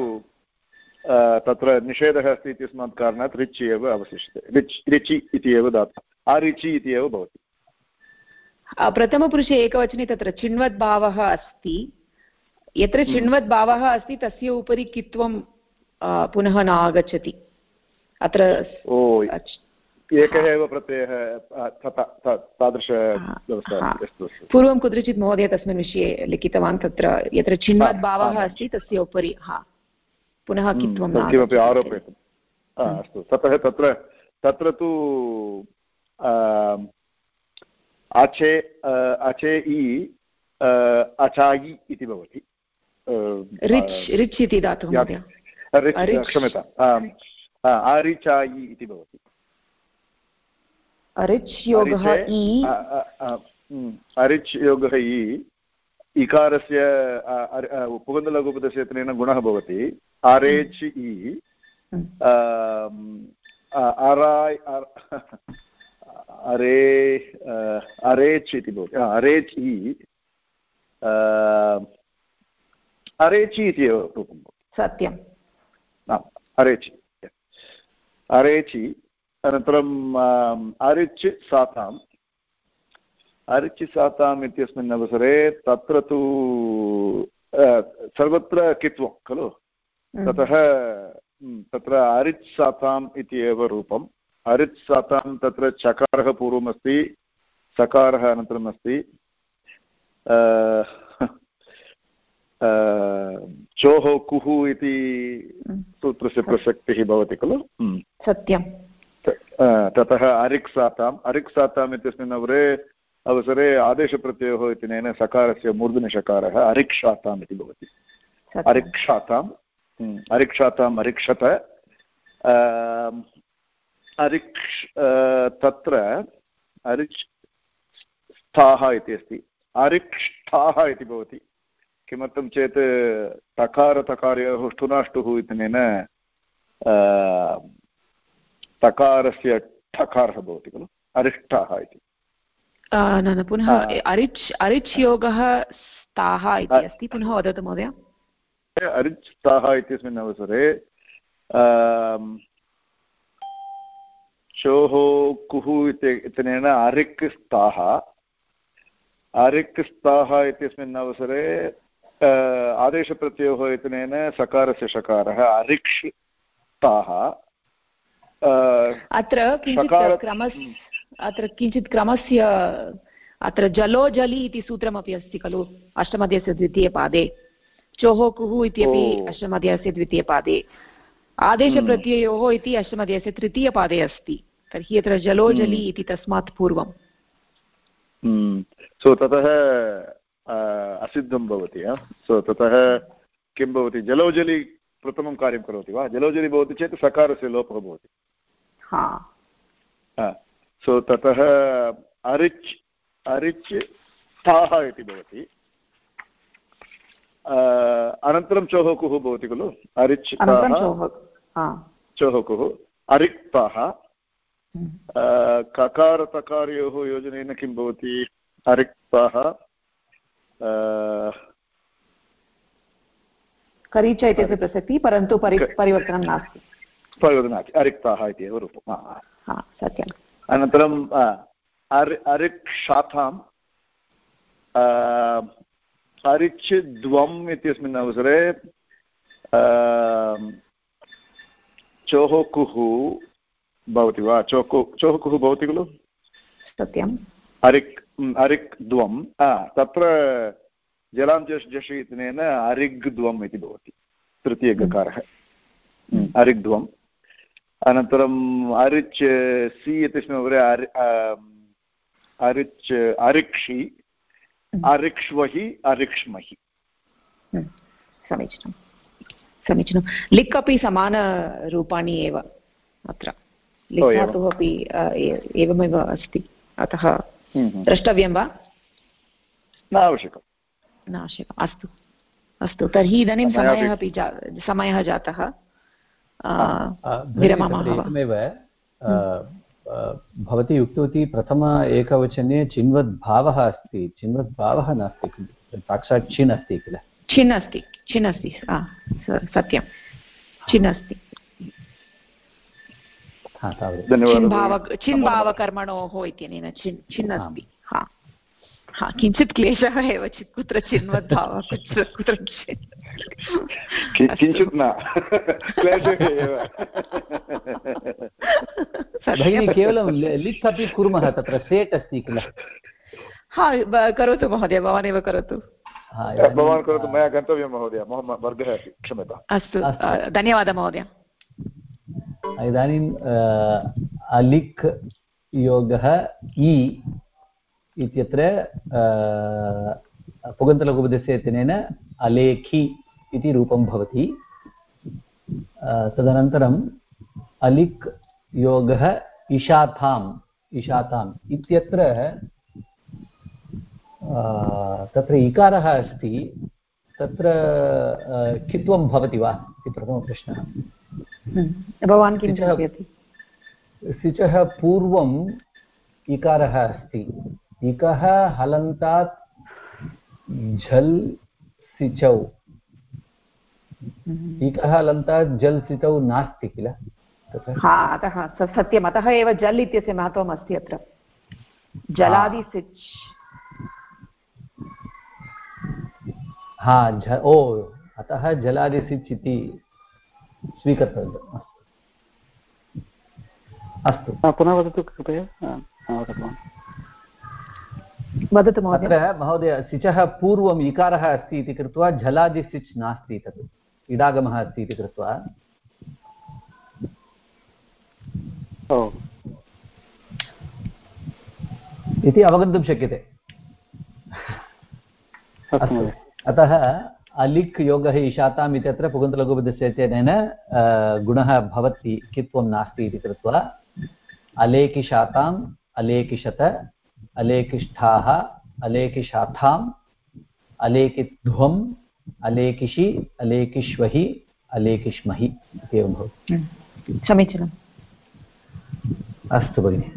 तत्र निषेधः अस्ति इत्यस्मात् कारणात् रिच् एव अवशिष्यते। रिच् रिचि इति एव दातुः। आरिचि इति एव भवति। प्रथमपुरुषे एकवचने तत्र चिण्वद्भावः अस्ति। यत्र हम्म। चिण्वद्भावः अस्ति तस्य उपरि कित्वं पुनः न आगच्छति अत्र ओ एकः एव प्रत्ययः तादृश पूर्वं कुत्रचित् महोदय तस्मिन् विषये लिखितवान् तत्र यत्र चिन्वद्भावः अस्ति तस्य उपरि हा। पुनः हम्म, कित्वं किमपि आरोपयतु। हम्म। अस्तु ततः तत्र तत्र तु अचे अचे इ अचायि इति भवति। रिच् रिच् इति धातुः क्षम्यताम् आरिचायि इति भवति। अरिच् योगः हम्म, अरिच् योगः इ इकारस्य पुगन्धलघुपदस्य गुणः भवति। अरेच् इ अराय् अरे अरेच् इति भवति। अरेच् इ अरेचि इति एव रूपं भवति। सत्यम्। अरेचि अरेचि अनन्तरम् अरिच् साताम्। अरिच् साताम् इत्यस्मिन् अवसरे तत्र तु सर्वत्र कित्वं खलु? हम्म। ततः हम्म, तत्र अरिच् साताम् इति एव रूपम्। अरिच् सातां तत्र चकारः पूर्वमस्ति सकारः अनन्तरम् अस्ति। चोः कुः इति। सूत्रस्य प्रसक्तिः भवति खलु? सत्यं ततः अरिक् साताम् अरिक् साताम् इत्यस्मिन् अवरे अवसरे आदेशप्रत्ययोः इत्यनेन सकारस्य मूर्धनिषकारः अरिक्षाताम् इति भवति। अरिक्षाताम् अरिक्षाताम् अरिक्षत। अरिक्ष तत्र अरिक् स्थाः इति अस्ति। अरिक्षाः इति भवति। किमर्थं चेत् तकारतकारयोः ष्ठुनाष्टुः इत्यनेन तकारस्य ठकारः भवति खलु। अरिष्ठाः इति। न पुनः अरिच् अरिच् योगः स्ताः इति अस्ति। पुनः वदतु महोदय। अरिच्ताः इत्यस्मिन् अवसरे चोः कुः इत्यनेन अरिक् स्थाः अरिक् स्थाः इत्यस्मिन् अवसरे आदेशप्रत्ययोः इत्यनेन सकारस्य शकारः अरिक्ष् ताः अत्र किञ्चित् क्रमस् अत्र किञ्चित् क्रमस्य अत्र जलो जलि इति सूत्रमपि अस्ति खलु अष्टमध्यस्य द्वितीयपादे चोः कुः इत्यपि अष्टमध्यायस्य द्वितीयपादे। आदेशप्रत्ययोः इति अष्टमध्यायस्य तृतीयपादे अस्ति। तर्हि अत्र जलोजलि हम्म। इति तस्मात् पूर्वं सो ततः असिद्धं भवति सो ततः किं भवति? जलोजलि प्रथमं कार्यं करोति वा? जलोजलि भवति चेत् सकारस्य लोपः भवति। सो ततः अरिच् अरिच् ताः इति भवति। अनन्तरं चोहकुः भवति खलु अरिच् चोहकुः अरिक्ताः। ककारतकारयोः योजनेन किं भवति अरिक्ताः करीच इत्यस्य प्रसक्तिः परन्तु परिवर्तनं नास्ति परिवर्तनं नास्ति अरिक्ताः इति एव रूपं सत्यम् अनन्तरम् अरिक् शाखाम् अरिच् द्वम् इत्यस्मिन् अवसरे चोहोकुः भवति वा? चोकु चोहुकुः भवति खलु? सत्यम् अरिक् अरिक् द्वम् तत्र जलां जश् जश् इत्यनेन अरिग्द्वम् इति भवति तृतीयगकारः अरिग्द्वम्। अनन्तरम् अरिच् सि इत्यस्मिन् उपरि अरि अरिच् अरिक्षि। अरिक्ष्वहि अरिक्ष्महि। समीचीनं। समीचीनं। लिक् अपि समानरूपाणि एव अत्र। लिक् धातुः अपि एवमेव अस्ति। अतः द्रष्टव्यं वा? न आवश्यकम्। न आवश्यकम्। अस्तु। अस्तु। तर्हि इदानीं समयः अपि समयः जातः। विरमामः। भवती उक्तवती प्रथम एकवचने चिन्वद्भावः अस्ति. चिन्वद्भावः नास्ति साक्षात् छिन् अस्ति किल? छिन् अस्ति. छिन् अस्ति. सत्यं. छिन् अस्ति. छिन्भावकर्मणोः इत्यनेन छिन् छिन् अस्ति. हा. हा किञ्चित् क्लेशः एव कुत्र चिन्वद्भावः कुत्र किञ्चित् न. भगिनी केवलं लिख् अपि कुर्मः तत्र सेट् अस्ति किल? हा करोतु महोदय भवानेव करोतु। भवान् करोतु मया गन्तव्यं महोदय वर्गः अस्ति धन्यवादः महोदय। इदानीम् अलिक् योगः इ इत्यत्र पुगन्तलघुपदस्य इत्यनेन अलेखि इति रूपं भवति। तदनन्तरम् अलिक् योगः इशाथाम् इशाताम् इत्यत्र तत्र इकारः अस्ति तत्र कित्वं भवति वा इति प्रथमप्रश्नः। हम्म, भवान् किं सिचः पूर्वम् इकारः अस्ति। इकः हलन्तात् झल् सिचौ। हम्म। इकः हलन्तात् जल् सिचौ नास्ति किल? हा अतः सत्यम्। अतः एव जल् इत्यस्य महत्त्वम् अस्ति अत्र। जलादि सिच् हा झ ओ अतः जलादिसिच् इति स्वीकर्तव्यम्। अस्तु। पुनः वदतु कृपया। वदतु। अत्र महोदय सिचः पूर्वम् इकारः अस्ति इति कृत्वा झलादिसिच् नास्ति तत्। इडागमः अस्ति इति कृत्वा। इति अवगन्तुं शक्यते। अतः अलिक् योगः ईशाताम् इत्यत्र पुगन्तलघुपदस्य इत्यनेन गुणः भवति कित्वं नास्ति इति कृत्वा अलेकिशाताम् अलेकिशत अलेकिष्ठाः अलेकिशाथाम् अलेकिध्वम् अलेकिषि अलेकिष्वहि अलेकिष्महि इत्येवं भवति। समीचीनम्। अस्तु भगिनि।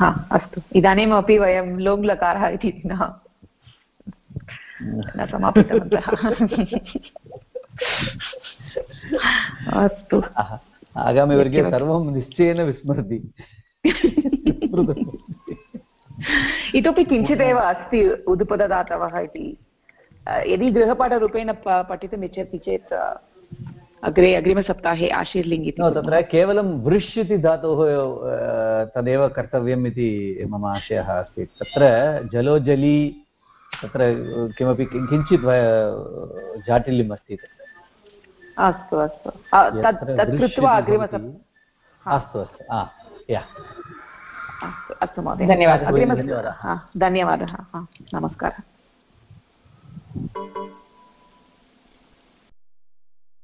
हा अस्तु। इदानीमपि वयं लोङ्लकारः इति न समापितवन्तः। अस्तु। आगामिवर्गे सर्वं निश्चयेन विस्मरति। इतोपि किञ्चिदेव अस्ति उदुपददातवः इति। यदि गृहपाठरूपेण पठितुम् इच्छति चेत् अग्रे अग्रिमसप्ताहे आशीर्लिङ्ग् इति तत्र केवलं वृष् इति धातोः तदेव कर्तव्यम् इति मम आशयः अस्ति। तत्र जलोजली तत्र किमपि किञ्चित् जाटिल्यम् अस्ति तत्र। अस्तु अस्तु। कृत्वा अग्रिमसप् अस्तु अस्तु। अस्तु महोदय। धन्यवादः धन्यवादः। धन्यवादः। नमस्कारः।